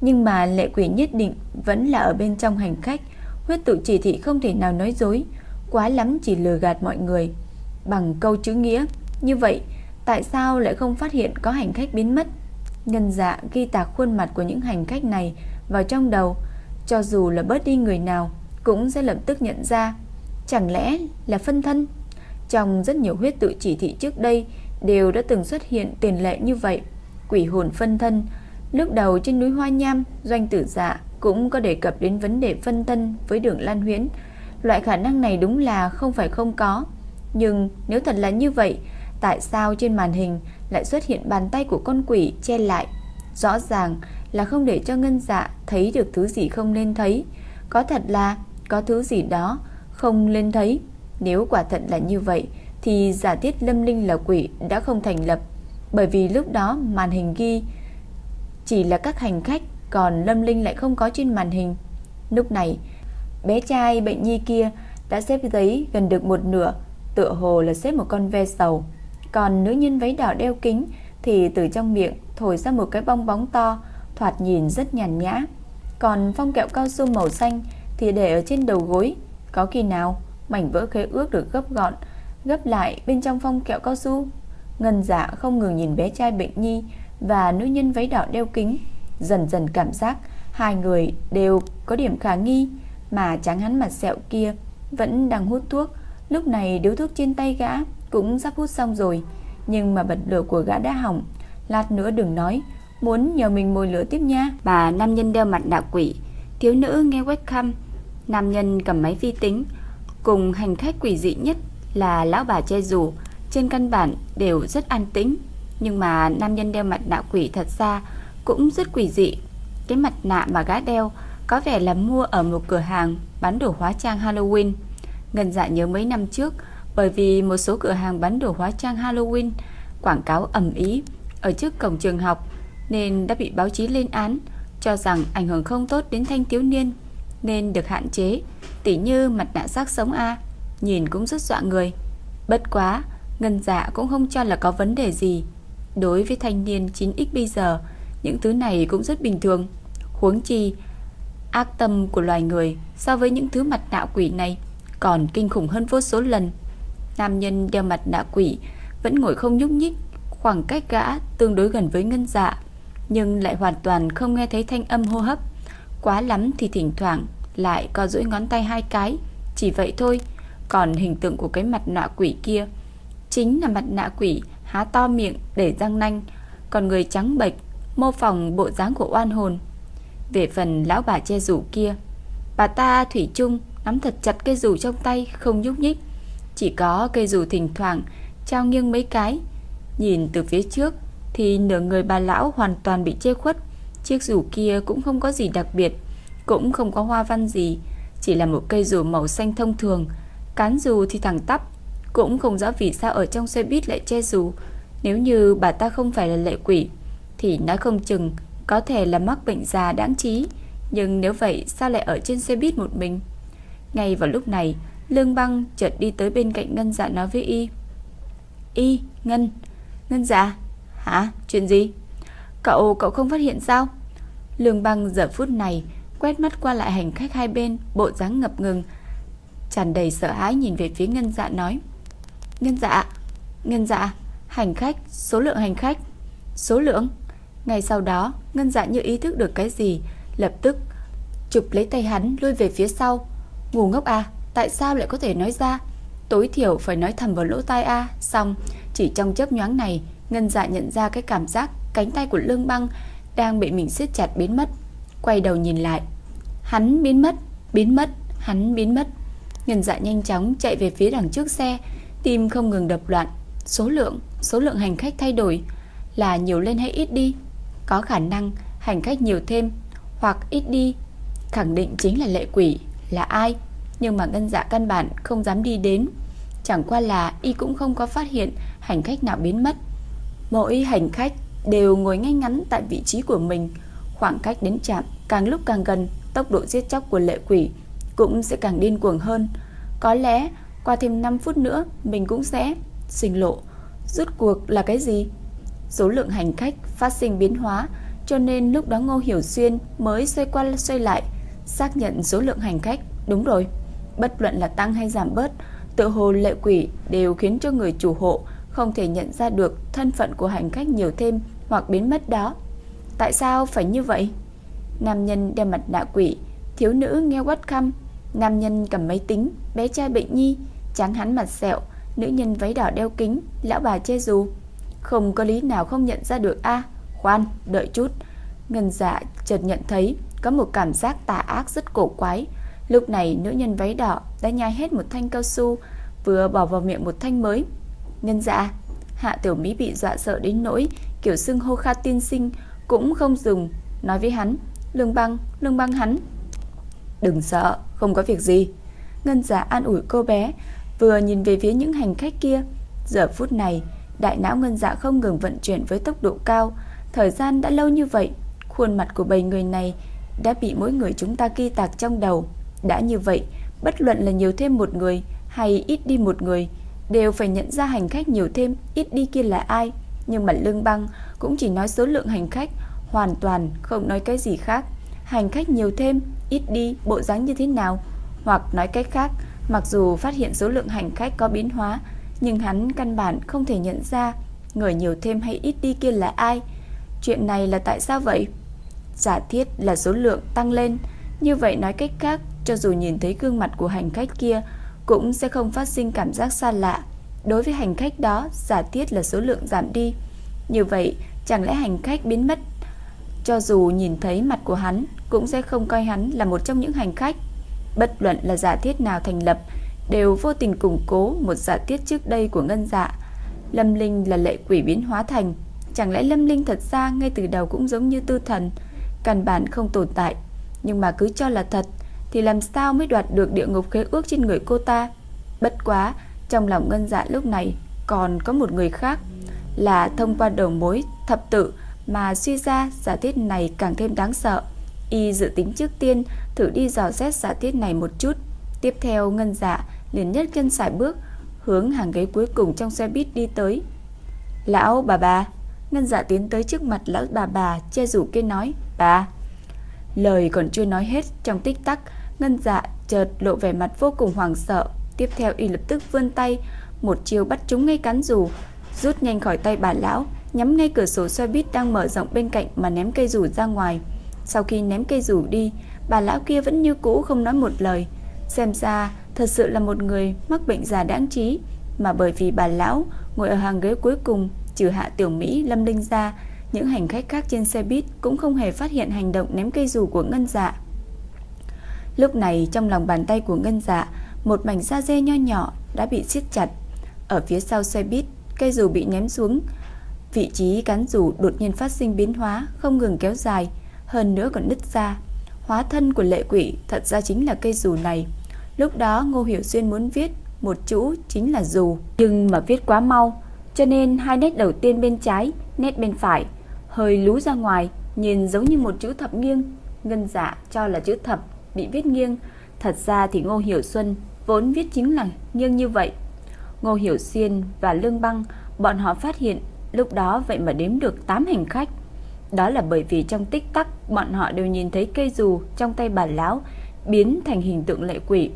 Nhưng mà lệ quỷ nhất định vẫn là ở bên trong hành khách, huyết tự chỉ thị không thể nào nói dối, quá lắm chỉ lừa gạt mọi người. Bằng câu chữ nghĩa, như vậy tại sao lại không phát hiện có hành khách biến mất? Nhân dạ ghi tạc khuôn mặt của những hành khách này vào trong đầu, cho dù là bớt đi người nào cũng sẽ lập tức nhận ra. Chẳng lẽ là phân thân? Trong rất nhiều huyết tự chỉ thị trước đây đều đã từng xuất hiện tiền lệ như vậy. Quỷ hồn phân thân, lúc đầu trên núi Hoa Nham, doanh tử dạ cũng có đề cập đến vấn đề phân thân với đường Lan Huyến. Loại khả năng này đúng là không phải không có. Nhưng nếu thật là như vậy, tại sao trên màn hình lại xuất hiện bàn tay của con quỷ che lại? Rõ ràng là không để cho ngân dạ thấy được thứ gì không nên thấy. Có thật là có thứ gì đó không nên thấy. Nếu quả thật là như vậy thì giả thiết Lâm Linh là quỷ đã không thành lập. Bởi vì lúc đó màn hình ghi chỉ là các hành khách còn Lâm Linh lại không có trên màn hình. Lúc này, bé trai bệnh nhi kia đã xếp giấy gần được một nửa, tựa hồ là xếp một con ve sầu. Còn nữ nhân váy đỏ đeo kính thì từ trong miệng thổi ra một cái bong bóng to, thoạt nhìn rất nhàn nhã. Còn phong kẹo cao su màu xanh thì để ở trên đầu gối. Có khi nào mảnh vỡ khế ước được gấp gọn, gấp lại bên trong phong kẹo cao su? Ngân dạ không ngừng nhìn bé trai bệnh nhi và nữ nhân váy đỏ đeo kính. Dần dần cảm giác hai người đều có điểm khả nghi mà chàng hắn mặt sẹo kia vẫn đang hút thuốc. Lúc này điếu thuốc trên tay gã cũng sắp hút xong rồi, nhưng mà bật lửa của gã đã hỏng. Lát nữa đừng nói, muốn nhờ mình mồi lửa tiếp nha. Bà nam nhân đeo mặt nạ quỷ, thiếu nữ nghe webcam, nam nhân cầm máy vi tính, cùng hành khách quỷ dị nhất là lão bà che dù, trên căn bản đều rất an tĩnh, nhưng mà nam nhân đeo mặt nạ quỷ thật ra cũng rất quỷ dị. Cái mặt nạ mà gã đeo có vẻ là mua ở một cửa hàng bán đồ hóa trang Halloween. Ngân dạ nhớ mấy năm trước, bởi vì một số cửa hàng bán đồ hóa trang Halloween quảng cáo ẩm ý ở trước cổng trường học nên đã bị báo chí lên án, cho rằng ảnh hưởng không tốt đến thanh thiếu niên nên được hạn chế, tỉ như mặt nạ xác sống A, nhìn cũng rất dọa người. Bất quá, Ngân dạ cũng không cho là có vấn đề gì. Đối với thanh niên 9X bây giờ, những thứ này cũng rất bình thường. Huống chi, ác tâm của loài người so với những thứ mặt nạ quỷ này còn kinh khủng hơn vô số lần. Nam nhân đeo mặt nạ quỷ vẫn ngồi không nhúc nhích, khoảng cách gã tương đối gần với ngân dạ, nhưng lại hoàn toàn không nghe thấy thanh âm hô hấp. Quá lắm thì thỉnh thoảng lại co duỗi ngón tay hai cái, chỉ vậy thôi. Còn hình tượng của cái mặt nạ quỷ kia chính là mặt nạ quỷ há to miệng để răng nanh, còn người trắng bệch mô phỏng bộ dáng của oan hồn. Về phần lão bà che rủ kia, bà ta thủy chung nắm thật chặt cây rủ trong tay không nhúc nhích, chỉ có cây rủ thỉnh thoảng trao nghiêng mấy cái. Nhìn từ phía trước thì nửa người bà lão hoàn toàn bị che khuất, chiếc rủ kia cũng không có gì đặc biệt, cũng không có hoa văn gì, chỉ là một cây rủ màu xanh thông thường, cán dù thì thẳng tắp, cũng không rõ vì sao ở trong xe buýt lại che dù Nếu như bà ta không phải là lệ quỷ thì nó không chừng có thể là mắc bệnh già đáng trí, nhưng nếu vậy sao lại ở trên xe buýt một mình? Ngay vào lúc này, Lương Băng chợt đi tới bên cạnh Ngân Dạ nói với Y. Y, Ngân, Ngân Dạ, hả? Chuyện gì? Cậu, cậu không phát hiện sao? Lương Băng giờ phút này quét mắt qua lại hành khách hai bên, bộ dáng ngập ngừng, tràn đầy sợ hãi nhìn về phía Ngân Dạ nói. Ngân Dạ, Ngân Dạ, hành khách, số lượng hành khách, số lượng. Ngay sau đó, Ngân Dạ như ý thức được cái gì, lập tức chụp lấy tay hắn lui về phía sau. Ngu ngốc à, tại sao lại có thể nói ra? Tối thiểu phải nói thầm vào lỗ tai a, xong, chỉ trong chớp nhoáng này, Ngân Dạ nhận ra cái cảm giác cánh tay của Lương Băng đang bị mình siết chặt biến mất. Quay đầu nhìn lại, hắn biến mất, biến mất, hắn biến mất. Ngân Dạ nhanh chóng chạy về phía đằng trước xe, tim không ngừng đập loạn. Số lượng, số lượng hành khách thay đổi là nhiều lên hay ít đi? Có khả năng hành khách nhiều thêm hoặc ít đi, khẳng định chính là lệ quỷ, là ai? Nhưng mà ngân dạ căn bản không dám đi đến Chẳng qua là y cũng không có phát hiện Hành khách nào biến mất Mỗi hành khách đều ngồi ngay ngắn Tại vị trí của mình Khoảng cách đến chạm càng lúc càng gần Tốc độ giết chóc của lệ quỷ cũng sẽ càng điên cuồng hơn Có lẽ qua thêm 5 phút nữa Mình cũng sẽ sinh lộ Rốt cuộc là cái gì Số lượng hành khách phát sinh biến hóa Cho nên lúc đó Ngô Hiểu Xuyên Mới xoay qua xoay lại Xác nhận số lượng hành khách Đúng rồi Bất luận là tăng hay giảm bớt, tự hồ lệ quỷ đều khiến cho người chủ hộ không thể nhận ra được thân phận của hành khách nhiều thêm hoặc biến mất đó. Tại sao phải như vậy? Nam nhân đeo mặt nạ quỷ, thiếu nữ nghe quát khăm, nam nhân cầm máy tính, bé trai bệnh nhi, trắng hắn mặt sẹo, nữ nhân váy đỏ đeo kính, lão bà che dù. Không có lý nào không nhận ra được a khoan, đợi chút. Ngân dạ chợt nhận thấy có một cảm giác tà ác rất cổ quái, Lúc này nữ nhân váy đỏ đã nhai hết một thanh cao su, vừa bỏ vào miệng một thanh mới. Nhân dạ, Hạ Tiểu Mỹ bị dọa sợ đến nỗi kiểu xưng hô Kha tiên sinh cũng không dùng, nói với hắn, "Lương Băng, Lương Băng hắn." "Đừng sợ, không có việc gì." Ngân giả an ủi cô bé, vừa nhìn về phía những hành khách kia. Giờ phút này, đại não Ngân Dạ không ngừng vận chuyển với tốc độ cao, thời gian đã lâu như vậy, khuôn mặt của bầy người này đã bị mỗi người chúng ta ghi tạc trong đầu. Đã như vậy, bất luận là nhiều thêm một người hay ít đi một người, đều phải nhận ra hành khách nhiều thêm, ít đi kia là ai. Nhưng mà Lương Băng cũng chỉ nói số lượng hành khách, hoàn toàn không nói cái gì khác. Hành khách nhiều thêm, ít đi, bộ dáng như thế nào? Hoặc nói cách khác, mặc dù phát hiện số lượng hành khách có biến hóa, nhưng hắn căn bản không thể nhận ra người nhiều thêm hay ít đi kia là ai. Chuyện này là tại sao vậy? Giả thiết là số lượng tăng lên, như vậy nói cách khác, cho dù nhìn thấy gương mặt của hành khách kia Cũng sẽ không phát sinh cảm giác xa lạ Đối với hành khách đó Giả thiết là số lượng giảm đi Như vậy chẳng lẽ hành khách biến mất cho dù nhìn thấy mặt của hắn Cũng sẽ không coi hắn là một trong những hành khách Bất luận là giả thiết nào thành lập đều vô tình củng cố một giả thiết trước đây của ngân dạ. Lâm Linh là lệ quỷ biến hóa thành, chẳng lẽ Lâm Linh thật ra ngay từ đầu cũng giống như tư thần, căn bản không tồn tại, nhưng mà cứ cho là thật thì làm sao mới đoạt được địa ngục khế ước trên người cô ta? Bất quá, trong lòng ngân dạ lúc này còn có một người khác, là thông qua đầu mối thập tự mà suy ra giả thiết này càng thêm đáng sợ. Y dự tính trước tiên thử đi dò xét giả thiết này một chút. Tiếp theo ngân dạ liền nhất chân sải bước hướng hàng ghế cuối cùng trong xe buýt đi tới. Lão bà bà, ngân dạ tiến tới trước mặt lão bà bà che rủ kia nói, bà. Lời còn chưa nói hết trong tích tắc, ngân dạ chợt lộ vẻ mặt vô cùng hoảng sợ. Tiếp theo y lập tức vươn tay, một chiều bắt chúng ngay cán rủ, rút nhanh khỏi tay bà lão, nhắm ngay cửa sổ xe buýt đang mở rộng bên cạnh mà ném cây rủ ra ngoài. Sau khi ném cây rủ đi, bà lão kia vẫn như cũ không nói một lời. Xem ra thật sự là một người mắc bệnh già đáng trí, mà bởi vì bà lão ngồi ở hàng ghế cuối cùng, trừ Hạ Tiểu Mỹ, Lâm Linh ra, những hành khách khác trên xe buýt cũng không hề phát hiện hành động ném cây rủ của Ngân Dạ. Lúc này trong lòng bàn tay của Ngân Dạ, một mảnh da dê nho nhỏ đã bị siết chặt. Ở phía sau xe buýt, cây dù bị ném xuống, vị trí cán rủ đột nhiên phát sinh biến hóa, không ngừng kéo dài, hơn nữa còn nứt ra. Hóa thân của lệ quỷ thật ra chính là cây dù này. Lúc đó Ngô Hiểu Xuyên muốn viết một chữ chính là dù, nhưng mà viết quá mau, cho nên hai nét đầu tiên bên trái, nét bên phải hơi lú ra ngoài, nhìn giống như một chữ thập nghiêng. Ngân Dạ cho là chữ thập bị viết nghiêng, thật ra thì Ngô Hiểu Xuân vốn viết chính là nghiêng như vậy. Ngô Hiểu Xuyên và Lương Băng, bọn họ phát hiện lúc đó vậy mà đếm được 8 hành khách. Đó là bởi vì trong tích tắc bọn họ đều nhìn thấy cây dù trong tay bà lão biến thành hình tượng lệ quỷ.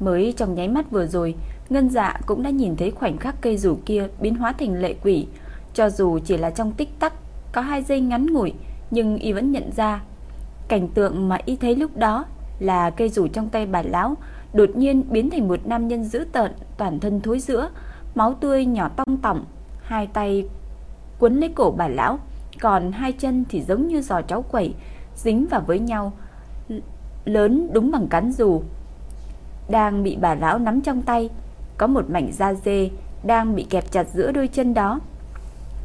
Mới trong nháy mắt vừa rồi, Ngân Dạ cũng đã nhìn thấy khoảnh khắc cây dù kia biến hóa thành lệ quỷ, cho dù chỉ là trong tích tắc có hai giây ngắn ngủi, nhưng y vẫn nhận ra cảnh tượng mà y thấy lúc đó là cây dù trong tay bà lão đột nhiên biến thành một nam nhân dữ tợn, toàn thân thối rữa, máu tươi nhỏ tong tỏng, hai tay quấn lấy cổ bà lão, còn hai chân thì giống như giò cháo quẩy, dính vào với nhau, lớn đúng bằng cán dù. Đang bị bà lão nắm trong tay, có một mảnh da dê đang bị kẹp chặt giữa đôi chân đó.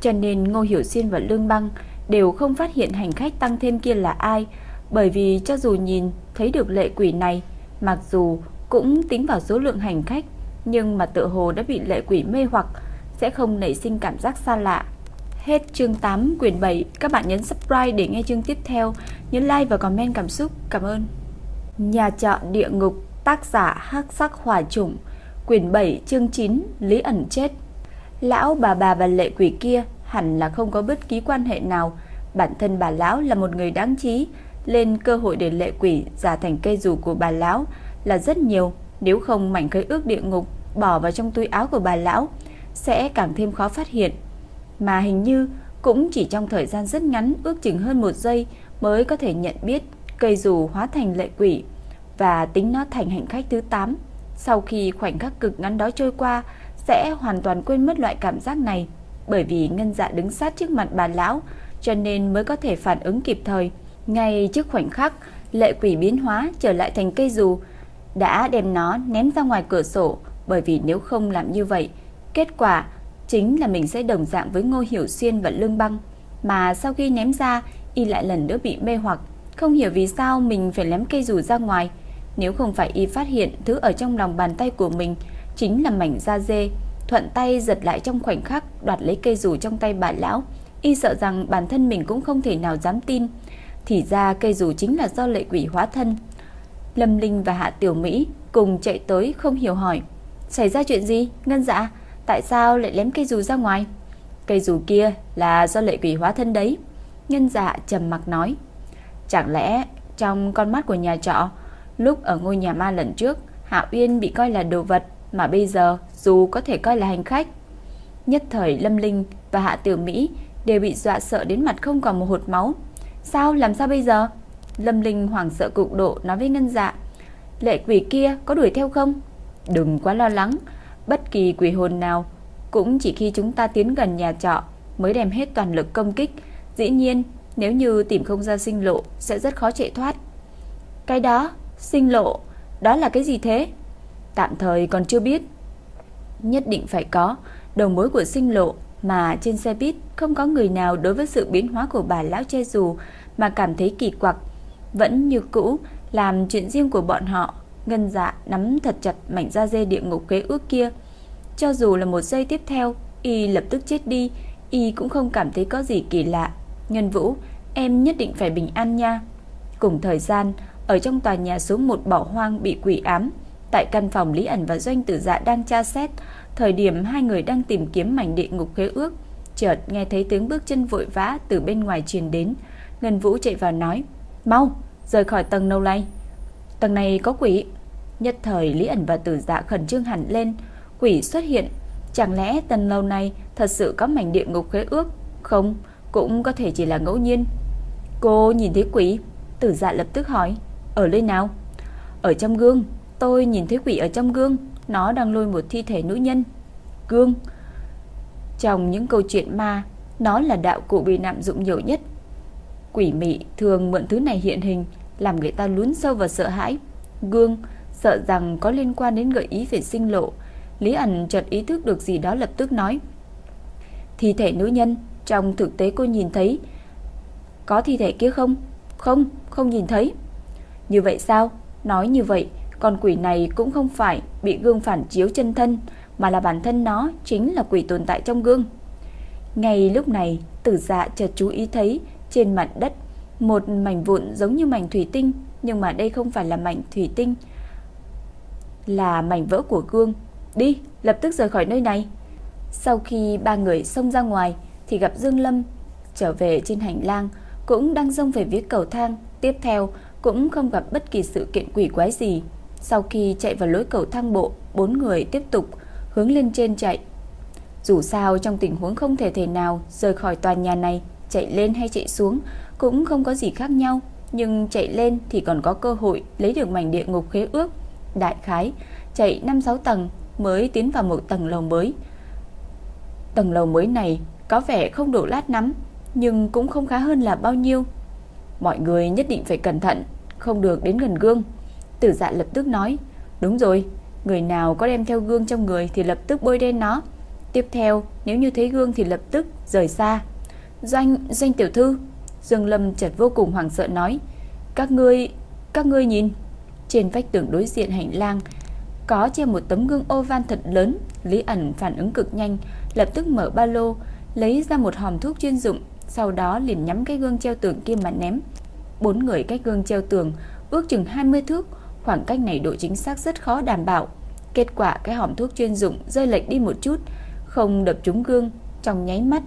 Cho nên Ngô Hiểu Xuyên và Lương Băng đều không phát hiện hành khách tăng thêm kia là ai, bởi vì cho dù nhìn thấy được lệ quỷ này, mặc dù cũng tính vào số lượng hành khách, nhưng mà tự hồ đã bị lệ quỷ mê hoặc, sẽ không nảy sinh cảm giác xa lạ. Hết chương 8 quyển 7, các bạn nhấn subscribe để nghe chương tiếp theo, nhấn like và comment cảm xúc. Cảm ơn. Nhà trọ địa ngục, tác giả Hắc Sắc Hỏa Trùng, quyển 7, chương 9, Lý ẩn chết. Lão bà bà và lệ quỷ kia hẳn là không có bất kỳ quan hệ nào, bản thân bà lão là một người đáng trí, lên cơ hội để lệ quỷ giả thành cây dù của bà lão là rất nhiều, nếu không mảnh cây ước địa ngục bỏ vào trong túi áo của bà lão sẽ càng thêm khó phát hiện. Mà hình như cũng chỉ trong thời gian rất ngắn, ước chừng hơn một giây mới có thể nhận biết cây dù hóa thành lệ quỷ và tính nó thành hành khách thứ 8. Sau khi khoảnh khắc cực ngắn đó trôi qua, sẽ hoàn toàn quên mất loại cảm giác này, bởi vì ngân dạ đứng sát trước mặt bà lão, cho nên mới có thể phản ứng kịp thời. Ngay trước khoảnh khắc, lệ quỷ biến hóa trở lại thành cây dù, đã đem nó ném ra ngoài cửa sổ, bởi vì nếu không làm như vậy, kết quả chính là mình sẽ đồng dạng với Ngô Hiểu Xuyên và Lương Băng, mà sau khi ném ra, y lại lần nữa bị mê hoặc, không hiểu vì sao mình phải ném cây dù ra ngoài, nếu không phải y phát hiện thứ ở trong lòng bàn tay của mình chính là mảnh da dê, thuận tay giật lại trong khoảnh khắc đoạt lấy cây dù trong tay bà lão, y sợ rằng bản thân mình cũng không thể nào dám tin, thì ra cây dù chính là do lệ quỷ hóa thân. Lâm Linh và Hạ Tiểu Mỹ cùng chạy tới không hiểu hỏi, xảy ra chuyện gì? Ngân dạ, tại sao lại lém cây dù ra ngoài? Cây dù kia là do lệ quỷ hóa thân đấy. Ngân dạ trầm mặc nói, chẳng lẽ trong con mắt của nhà trọ, lúc ở ngôi nhà ma lần trước, Hạ Uyên bị coi là đồ vật mà bây giờ dù có thể coi là hành khách. Nhất thời Lâm Linh và Hạ Tiểu Mỹ đều bị dọa sợ đến mặt không còn một hột máu. Sao làm sao bây giờ? Lâm Linh hoảng sợ cục độ nói với Ngân Dạ. Lệ quỷ kia có đuổi theo không? Đừng quá lo lắng, bất kỳ quỷ hồn nào cũng chỉ khi chúng ta tiến gần nhà trọ mới đem hết toàn lực công kích. Dĩ nhiên, nếu như tìm không ra sinh lộ sẽ rất khó chạy thoát. Cái đó, sinh lộ, đó là cái gì thế? Tạm thời còn chưa biết. Nhất định phải có đầu mối của sinh lộ mà trên xe buýt không có người nào đối với sự biến hóa của bà lão che dù mà cảm thấy kỳ quặc. Vẫn như cũ làm chuyện riêng của bọn họ, ngân dạ nắm thật chặt mảnh da dê địa ngục khế ước kia. Cho dù là một giây tiếp theo, y lập tức chết đi, y cũng không cảm thấy có gì kỳ lạ. Ngân Vũ, em nhất định phải bình an nha. Cùng thời gian, ở trong tòa nhà số 1 bỏ hoang bị quỷ ám, tại căn phòng Lý ẩn và Doanh Tử Dạ đang tra xét, thời điểm hai người đang tìm kiếm mảnh địa ngục khế ước, chợt nghe thấy tiếng bước chân vội vã từ bên ngoài truyền đến. Ngân Vũ chạy vào nói: "Mau, rời khỏi tầng lâu này. Tầng này có quỷ." Nhất thời Lý ẩn và Tử Dạ khẩn trương hẳn lên, quỷ xuất hiện, chẳng lẽ tần lâu này thật sự có mảnh địa ngục khế ước? Không, cũng có thể chỉ là ngẫu nhiên. Cô nhìn thấy quỷ? Tử Dạ lập tức hỏi, ở nơi nào? Ở trong gương, tôi nhìn thấy quỷ ở trong gương, nó đang lôi một thi thể nữ nhân. Gương. Trong những câu chuyện ma, nó là đạo cụ bị nạm dụng nhiều nhất. Quỷ mị thường mượn thứ này hiện hình, làm người ta lún sâu và sợ hãi. Gương, sợ rằng có liên quan đến gợi ý về sinh lộ. Lý ẩn chợt ý thức được gì đó lập tức nói. Thi thể nữ nhân, trong thực tế cô nhìn thấy Có thi thể kia không? Không, không nhìn thấy Như vậy sao? Nói như vậy Con quỷ này cũng không phải bị gương phản chiếu chân thân Mà là bản thân nó chính là quỷ tồn tại trong gương Ngay lúc này Tử dạ chợt chú ý thấy Trên mặt đất Một mảnh vụn giống như mảnh thủy tinh Nhưng mà đây không phải là mảnh thủy tinh là mảnh vỡ của gương Đi, lập tức rời khỏi nơi này Sau khi ba người xông ra ngoài thì gặp Dương Lâm trở về trên hành lang, cũng đang dông về phía cầu thang, tiếp theo cũng không gặp bất kỳ sự kiện quỷ quái gì. Sau khi chạy vào lối cầu thang bộ, bốn người tiếp tục hướng lên trên chạy. Dù sao trong tình huống không thể thể nào rời khỏi tòa nhà này, chạy lên hay chạy xuống cũng không có gì khác nhau, nhưng chạy lên thì còn có cơ hội lấy được mảnh địa ngục khế ước. Đại khái chạy 5-6 tầng mới tiến vào một tầng lầu mới. Tầng lầu mới này có vẻ không đủ lát lắm nhưng cũng không khá hơn là bao nhiêu. Mọi người nhất định phải cẩn thận, không được đến gần gương. Tử dạ lập tức nói, đúng rồi, người nào có đem theo gương trong người thì lập tức bôi đen nó. Tiếp theo, nếu như thấy gương thì lập tức rời xa. Doanh, doanh tiểu thư, Dương Lâm chợt vô cùng hoảng sợ nói, các ngươi, các ngươi nhìn. Trên vách tường đối diện hành lang có treo một tấm gương oval thật lớn, Lý ẩn phản ứng cực nhanh, lập tức mở ba lô, lấy ra một hòm thuốc chuyên dụng, sau đó liền nhắm cái gương treo tường kia mà ném. Bốn người cách gương treo tường ước chừng 20 thước, khoảng cách này độ chính xác rất khó đảm bảo. Kết quả cái hòm thuốc chuyên dụng rơi lệch đi một chút, không đập trúng gương, trong nháy mắt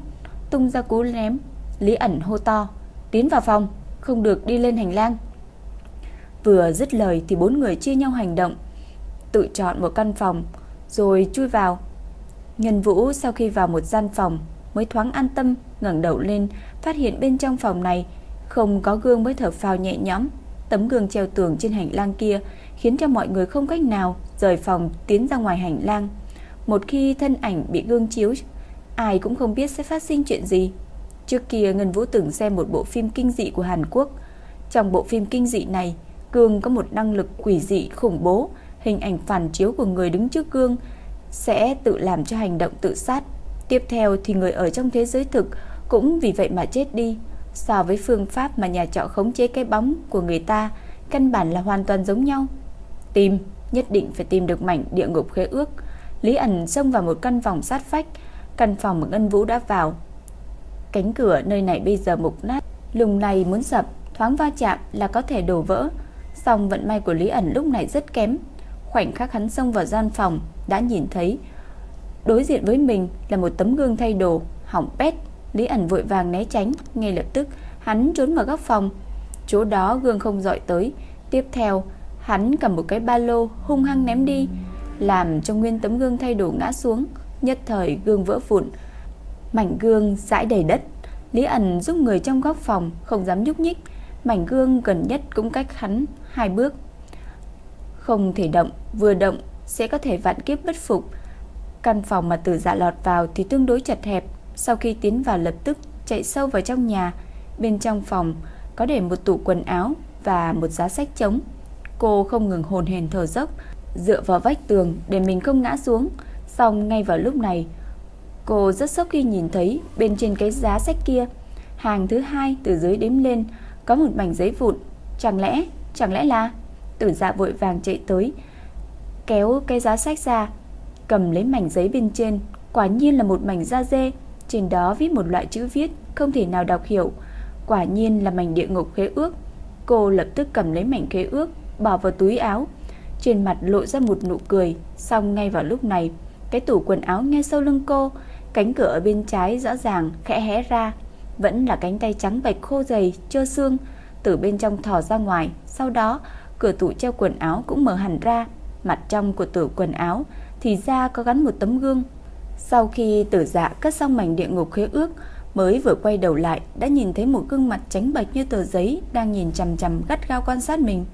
tung ra cú ném. Lý ẩn hô to, tiến vào phòng, không được đi lên hành lang. Vừa dứt lời thì bốn người chia nhau hành động, tự chọn một căn phòng rồi chui vào. Ngân Vũ sau khi vào một gian phòng mới thoáng an tâm, ngẩng đầu lên, phát hiện bên trong phòng này không có gương mới thở phào nhẹ nhõm. Tấm gương treo tường trên hành lang kia khiến cho mọi người không cách nào rời phòng tiến ra ngoài hành lang. Một khi thân ảnh bị gương chiếu, ai cũng không biết sẽ phát sinh chuyện gì. Trước kia Ngân Vũ từng xem một bộ phim kinh dị của Hàn Quốc. Trong bộ phim kinh dị này, gương có một năng lực quỷ dị khủng bố, hình ảnh phản chiếu của người đứng trước gương sẽ tự làm cho hành động tự sát. Tiếp theo thì người ở trong thế giới thực cũng vì vậy mà chết đi. So với phương pháp mà nhà trọ khống chế cái bóng của người ta, căn bản là hoàn toàn giống nhau. Tìm, nhất định phải tìm được mảnh địa ngục khế ước. Lý ẩn xông vào một căn phòng sát phách, căn phòng mà Ngân Vũ đã vào. Cánh cửa nơi này bây giờ mục nát, lùng này muốn sập, thoáng va chạm là có thể đổ vỡ. Song vận may của Lý ẩn lúc này rất kém. Khoảnh khắc hắn xông vào gian phòng, đã nhìn thấy đối diện với mình là một tấm gương thay đồ, hỏng bét. Lý ẩn vội vàng né tránh, ngay lập tức hắn trốn vào góc phòng. Chỗ đó gương không dọi tới. Tiếp theo, hắn cầm một cái ba lô hung hăng ném đi, làm cho nguyên tấm gương thay đồ ngã xuống, nhất thời gương vỡ vụn. Mảnh gương rải đầy đất. Lý ẩn giúp người trong góc phòng không dám nhúc nhích, mảnh gương gần nhất cũng cách hắn hai bước. Không thể động, vừa động sẽ có thể vạn kiếp bất phục. Căn phòng mà tử dạ lọt vào thì tương đối chật hẹp, sau khi tiến vào lập tức chạy sâu vào trong nhà. Bên trong phòng có để một tủ quần áo và một giá sách trống. Cô không ngừng hồn hển thở dốc, dựa vào vách tường để mình không ngã xuống. Xong ngay vào lúc này, cô rất sốc khi nhìn thấy bên trên cái giá sách kia, hàng thứ hai từ dưới đếm lên có một mảnh giấy vụn. Chẳng lẽ, chẳng lẽ là... Tử dạ vội vàng chạy tới, kéo cái giá sách ra, cầm lấy mảnh giấy bên trên, quả nhiên là một mảnh da dê, trên đó viết một loại chữ viết không thể nào đọc hiểu, quả nhiên là mảnh địa ngục khế ước. Cô lập tức cầm lấy mảnh khế ước, bỏ vào túi áo, trên mặt lộ ra một nụ cười, xong ngay vào lúc này, cái tủ quần áo ngay sau lưng cô, cánh cửa ở bên trái rõ ràng khẽ hé ra, vẫn là cánh tay trắng bạch khô dày, trơ xương từ bên trong thò ra ngoài, sau đó cửa tủ treo quần áo cũng mở hẳn ra, mặt trong của tủ quần áo thì ra có gắn một tấm gương. Sau khi Tử Dạ cất xong mảnh địa ngục khế ước, mới vừa quay đầu lại đã nhìn thấy một gương mặt trắng bệch như tờ giấy đang nhìn chằm chằm gắt gao quan sát mình.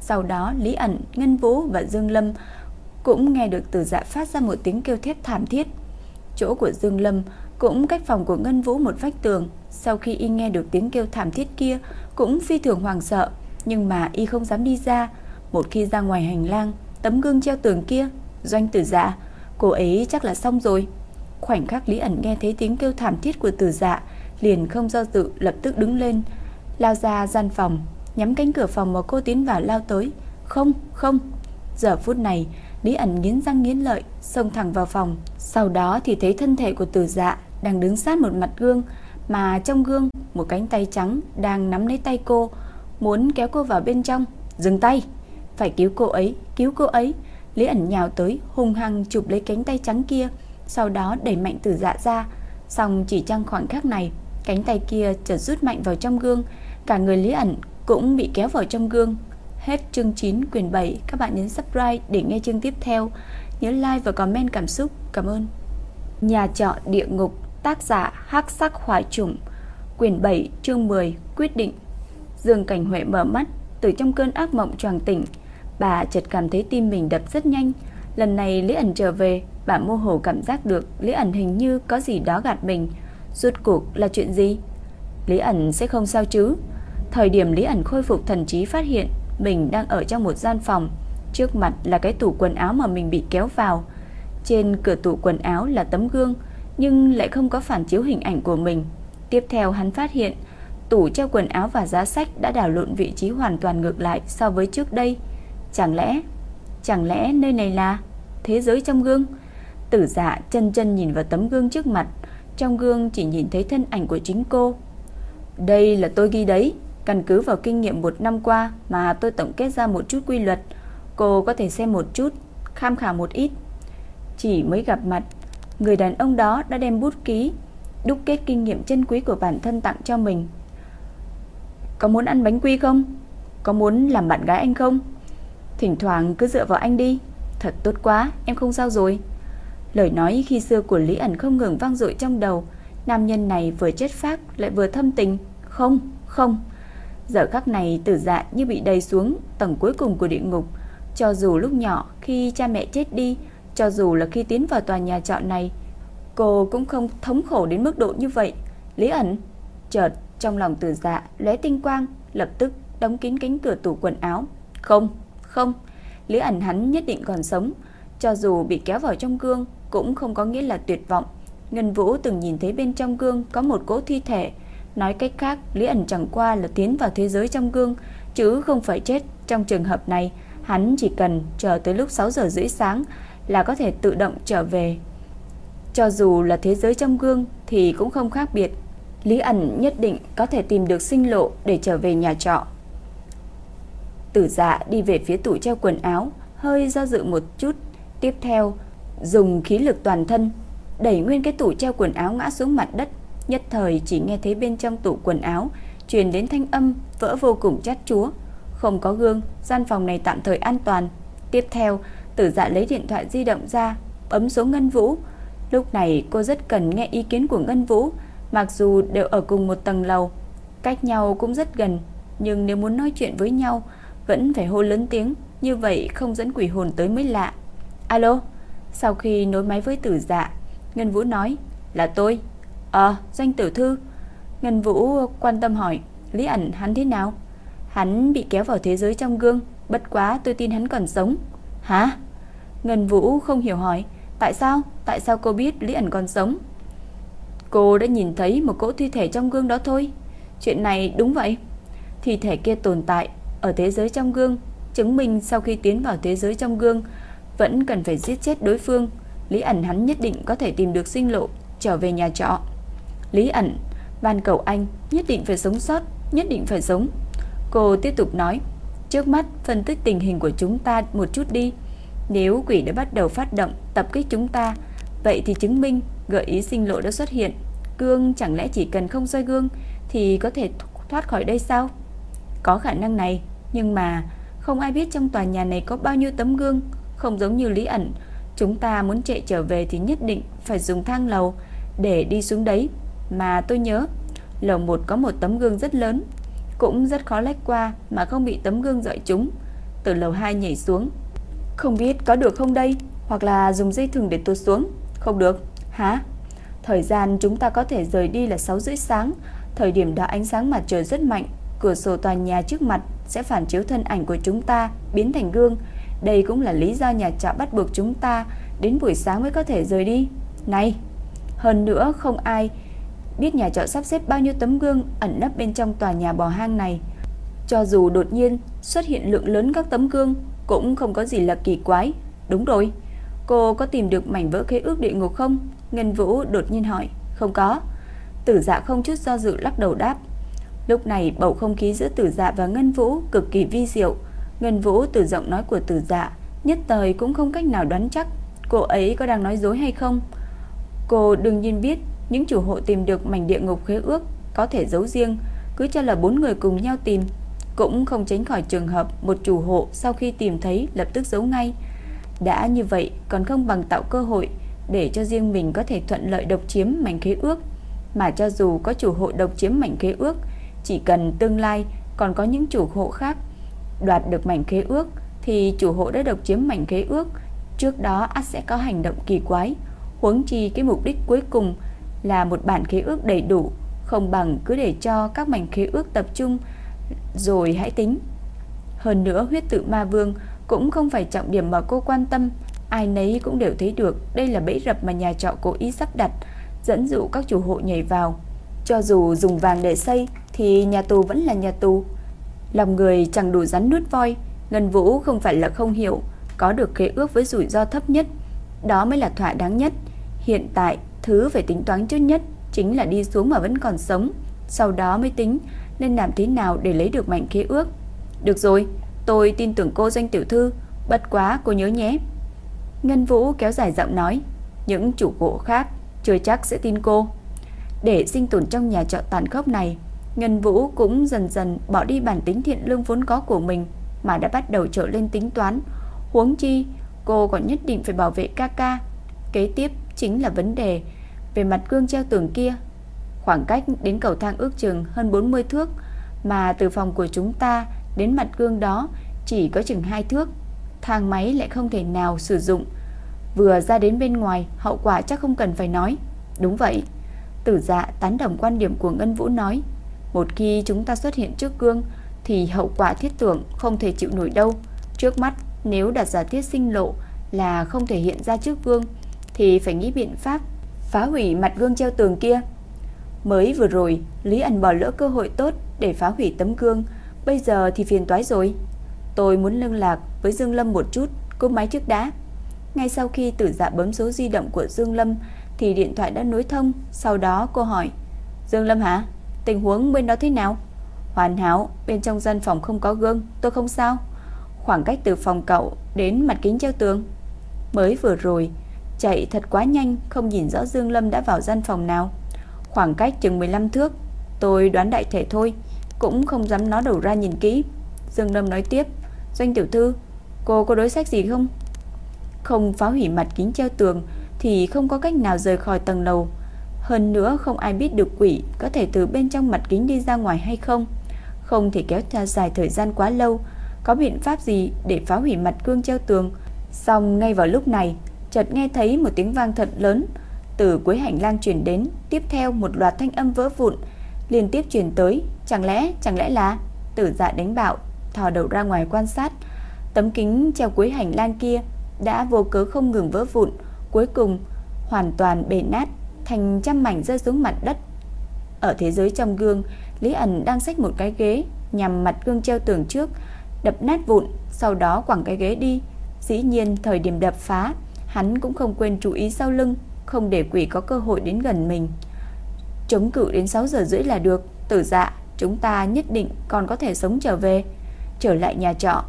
Sau đó Lý ẩn, Ngân Vũ và Dương Lâm cũng nghe được Tử dạ phát ra một tiếng kêu thét thảm thiết. Chỗ của Dương Lâm cũng cách phòng của Ngân Vũ một vách tường. Sau khi y nghe được tiếng kêu thảm thiết kia cũng phi thường hoàng sợ, nhưng mà y không dám đi ra. Một khi ra ngoài hành lang, tấm gương treo tường kia, doanh tử dạ, cô ấy chắc là xong rồi. Khoảnh khắc Lý ẩn nghe thấy tiếng kêu thảm thiết của tử dạ, liền không do dự lập tức đứng lên, lao ra gian phòng, nhắm cánh cửa phòng mà cô tiến vào lao tới. Không, không. Giờ phút này, Lý ẩn nghiến răng nghiến lợi, xông thẳng vào phòng. Sau đó thì thấy thân thể của tử dạ đang đứng sát một mặt gương, mà trong gương một cánh tay trắng đang nắm lấy tay cô, muốn kéo cô vào bên trong. Dừng tay! Phải cứu cô ấy, cứu cô ấy. Lý ẩn nhào tới, hung hăng chụp lấy cánh tay trắng kia, sau đó đẩy mạnh tử dạ ra. Xong chỉ trong khoảnh khắc này, cánh tay kia chợt rút mạnh vào trong gương, cả người Lý ẩn cũng bị kéo vào trong gương. Hết chương 9 quyển 7, các bạn nhấn subscribe để nghe chương tiếp theo. Nhớ like và comment cảm xúc. Cảm ơn. Nhà trọ địa ngục, tác giả Hắc Sắc Hoài Trùng, quyển 7, chương 10, quyết định. Dương Cảnh Huệ mở mắt, từ trong cơn ác mộng choàng tỉnh, bà chợt cảm thấy tim mình đập rất nhanh. Lần này Lý ẩn trở về, bà mơ hồ cảm giác được Lý ẩn hình như có gì đó gạt mình. Rốt cuộc là chuyện gì? Lý ẩn sẽ không sao chứ? Thời điểm Lý ẩn khôi phục thần trí phát hiện mình đang ở trong một gian phòng, trước mặt là cái tủ quần áo mà mình bị kéo vào. Trên cửa tủ quần áo là tấm gương, nhưng lại không có phản chiếu hình ảnh của mình. Tiếp theo hắn phát hiện, tủ treo quần áo và giá sách đã đảo lộn vị trí hoàn toàn ngược lại so với trước đây. Chẳng lẽ, chẳng lẽ nơi này là thế giới trong gương? Tử dạ chân chân nhìn vào tấm gương trước mặt, trong gương chỉ nhìn thấy thân ảnh của chính cô. Đây là tôi ghi đấy, Căn cứ vào kinh nghiệm một năm qua mà tôi tổng kết ra một chút quy luật, cô có thể xem một chút, tham khảo một ít. Chỉ mới gặp mặt, người đàn ông đó đã đem bút ký, đúc kết kinh nghiệm chân quý của bản thân tặng cho mình. Có muốn ăn bánh quy không? Có muốn làm bạn gái anh không? Thỉnh thoảng cứ dựa vào anh đi. Thật tốt quá, em không sao rồi. Lời nói khi xưa của Lý ẩn không ngừng vang dội trong đầu. Nam nhân này vừa chết phác lại vừa thâm tình. Không, không. Giờ khắc này tử dạ như bị đầy xuống tầng cuối cùng của địa ngục. Cho dù lúc nhỏ khi cha mẹ chết đi, cho dù là khi tiến vào tòa nhà trọ này, cô cũng không thống khổ đến mức độ như vậy. Lý ẩn, chợt trong lòng tử dạ lóe tinh quang, lập tức đóng kín cánh cửa tủ quần áo. Không, không, Lý ẩn hắn nhất định còn sống, cho dù bị kéo vào trong gương cũng không có nghĩa là tuyệt vọng. Ngân Vũ từng nhìn thấy bên trong gương có một cỗ thi thể, Nói cách khác, Lý ẩn chẳng qua là tiến vào thế giới trong gương, chứ không phải chết. Trong trường hợp này, hắn chỉ cần chờ tới lúc 6 giờ rưỡi sáng là có thể tự động trở về. Cho dù là thế giới trong gương thì cũng không khác biệt. Lý ẩn nhất định có thể tìm được sinh lộ để trở về nhà trọ. Tử dạ đi về phía tủ treo quần áo, hơi do dự một chút. Tiếp theo, dùng khí lực toàn thân, đẩy nguyên cái tủ treo quần áo ngã xuống mặt đất, Nhất thời chỉ nghe thấy bên trong tủ quần áo truyền đến thanh âm vỡ vô cùng chát chúa. Không có gương, gian phòng này tạm thời an toàn. Tiếp theo, Tử Dạ lấy điện thoại di động ra, bấm số Ngân Vũ. Lúc này cô rất cần nghe ý kiến của Ngân Vũ, mặc dù đều ở cùng một tầng lầu, cách nhau cũng rất gần, nhưng nếu muốn nói chuyện với nhau vẫn phải hô lớn tiếng, như vậy không dẫn quỷ hồn tới mới lạ. Alo, sau khi nối máy với Tử Dạ, Ngân Vũ nói, "Là tôi." Ờ, doanh tử thư. Ngân Vũ quan tâm hỏi, Lý ẩn hắn thế nào? Hắn bị kéo vào thế giới trong gương, bất quá tôi tin hắn còn sống. Hả? Ngân Vũ không hiểu hỏi, tại sao? Tại sao cô biết Lý ẩn còn sống? Cô đã nhìn thấy một cỗ thi thể trong gương đó thôi. Chuyện này đúng vậy. Thi thể kia tồn tại ở thế giới trong gương, chứng minh sau khi tiến vào thế giới trong gương vẫn cần phải giết chết đối phương. Lý ẩn hắn nhất định có thể tìm được sinh lộ trở về nhà trọ. Lý ẩn, van cầu anh nhất định phải sống sót, nhất định phải sống. Cô tiếp tục nói, trước mắt phân tích tình hình của chúng ta một chút đi. Nếu quỷ đã bắt đầu phát động tập kích chúng ta, vậy thì chứng minh gợi ý sinh lộ đã xuất hiện. Gương chẳng lẽ chỉ cần không soi gương thì có thể thoát khỏi đây sao? Có khả năng này, nhưng mà không ai biết trong tòa nhà này có bao nhiêu tấm gương, không giống như Lý ẩn, chúng ta muốn chạy trở về thì nhất định phải dùng thang lầu để đi xuống đấy. Mà tôi nhớ, lầu 1 có một tấm gương rất lớn, cũng rất khó lách qua mà không bị tấm gương dọi chúng Từ lầu 2 nhảy xuống, không biết có được không đây, hoặc là dùng dây thừng để tuột xuống. Không được. Hả? Thời gian chúng ta có thể rời đi là 6 rưỡi sáng, thời điểm đó ánh sáng mặt trời rất mạnh, cửa sổ tòa nhà trước mặt sẽ phản chiếu thân ảnh của chúng ta biến thành gương. Đây cũng là lý do nhà trọ bắt buộc chúng ta đến buổi sáng mới có thể rời đi. Này, hơn nữa không ai biết nhà trọ sắp xếp bao nhiêu tấm gương ẩn nấp bên trong tòa nhà bò hang này. Cho dù đột nhiên xuất hiện lượng lớn các tấm gương cũng không có gì là kỳ quái. Đúng rồi, cô có tìm được mảnh vỡ khế ước địa ngục không? Ngân Vũ đột nhiên hỏi. Không có. Tử dạ không chút do dự lắc đầu đáp. Lúc này bầu không khí giữa tử dạ và Ngân Vũ cực kỳ vi diệu. Ngân Vũ từ giọng nói của tử dạ nhất thời cũng không cách nào đoán chắc cô ấy có đang nói dối hay không. Cô đương nhiên biết những chủ hộ tìm được mảnh địa ngục khế ước có thể giấu riêng, cứ cho là bốn người cùng nhau tìm, cũng không tránh khỏi trường hợp một chủ hộ sau khi tìm thấy lập tức giấu ngay. Đã như vậy còn không bằng tạo cơ hội để cho riêng mình có thể thuận lợi độc chiếm mảnh khế ước, mà cho dù có chủ hộ độc chiếm mảnh khế ước, chỉ cần tương lai còn có những chủ hộ khác đoạt được mảnh khế ước thì chủ hộ đã độc chiếm mảnh khế ước, trước đó ắt sẽ có hành động kỳ quái, huống chi cái mục đích cuối cùng là một bản khế ước đầy đủ, không bằng cứ để cho các mảnh khế ước tập trung rồi hãy tính. Hơn nữa huyết tự ma vương cũng không phải trọng điểm mà cô quan tâm, ai nấy cũng đều thấy được đây là bẫy rập mà nhà trọ cố ý sắp đặt, dẫn dụ các chủ hộ nhảy vào. Cho dù dùng vàng để xây thì nhà tù vẫn là nhà tù. Lòng người chẳng đủ rắn nuốt voi, Ngân Vũ không phải là không hiểu, có được khế ước với rủi ro thấp nhất, đó mới là thỏa đáng nhất. Hiện tại Thứ phải tính toán trước nhất chính là đi xuống mà vẫn còn sống, sau đó mới tính nên làm thế nào để lấy được mảnh khế ước. Được rồi, tôi tin tưởng cô doanh tiểu thư, bất quá cô nhớ nhé. Ngân Vũ kéo dài giọng nói, những chủ hộ khác chưa chắc sẽ tin cô. Để sinh tồn trong nhà trọ tàn khốc này, Ngân Vũ cũng dần dần bỏ đi bản tính thiện lương vốn có của mình mà đã bắt đầu trở lên tính toán. Huống chi, cô còn nhất định phải bảo vệ ca ca. Kế tiếp chính là vấn đề về mặt gương treo tường kia. Khoảng cách đến cầu thang ước chừng hơn 40 thước, mà từ phòng của chúng ta đến mặt gương đó chỉ có chừng 2 thước. Thang máy lại không thể nào sử dụng. Vừa ra đến bên ngoài, hậu quả chắc không cần phải nói. Đúng vậy. Tử dạ tán đồng quan điểm của Ngân Vũ nói. Một khi chúng ta xuất hiện trước gương, thì hậu quả thiết tưởng không thể chịu nổi đâu. Trước mắt, nếu đặt giả thiết sinh lộ là không thể hiện ra trước gương, thì phải nghĩ biện pháp phá hủy mặt gương treo tường kia. Mới vừa rồi, Lý Ảnh bỏ lỡ cơ hội tốt để phá hủy tấm gương, bây giờ thì phiền toái rồi. Tôi muốn liên lạc với Dương Lâm một chút, cúp máy trước đã. Ngay sau khi tử dạ bấm số di động của Dương Lâm thì điện thoại đã nối thông, sau đó cô hỏi: "Dương Lâm hả? Tình huống bên đó thế nào?" "Hoàn hảo, bên trong gian phòng không có gương, tôi không sao." Khoảng cách từ phòng cậu đến mặt kính treo tường mới vừa rồi Chạy thật quá nhanh Không nhìn rõ Dương Lâm đã vào gian phòng nào Khoảng cách chừng 15 thước. Tôi đoán đại thể thôi, Cũng không dám nó đầu ra nhìn kỹ. Dương Lâm nói tiếp, Doanh tiểu thư, Cô có đối sách gì không? Không phá hủy mặt kính treo tường Thì không có cách nào rời khỏi tầng lầu. Hơn nữa không ai biết được quỷ Có thể từ bên trong mặt kính đi ra ngoài hay không. Không thể kéo dài thời gian quá lâu. Có biện pháp gì để phá hủy mặt gương treo tường? Xong ngay vào lúc này, chợt nghe thấy một tiếng vang thật lớn từ cuối hành lang truyền đến, tiếp theo một loạt thanh âm vỡ vụn liên tiếp truyền tới, chẳng lẽ chẳng lẽ là Tử Dạ đánh bạo, thò đầu ra ngoài quan sát, Tấm kính treo cuối hành lang kia đã vô cớ không ngừng vỡ vụn, cuối cùng hoàn toàn bể nát, thành trăm mảnh rơi xuống mặt đất. Ở thế giới trong gương, Lý ẩn đang xách một cái ghế nhằm mặt gương treo tường trước, đập nát vụn, sau đó quẳng cái ghế đi. Dĩ nhiên thời điểm đập phá, hắn cũng không quên chú ý sau lưng, không để quỷ có cơ hội đến gần mình. Chống cự đến 6 giờ rưỡi là được, tử dạ, chúng ta nhất định còn có thể sống trở về, trở lại nhà trọ.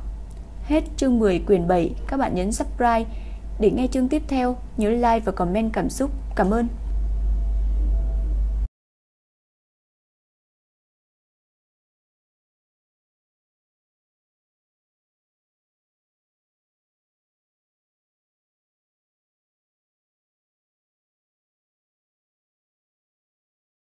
Hết chương 10 quyền 7, các bạn nhấn subscribe để nghe chương tiếp theo, nhớ like và comment cảm xúc. Cảm ơn.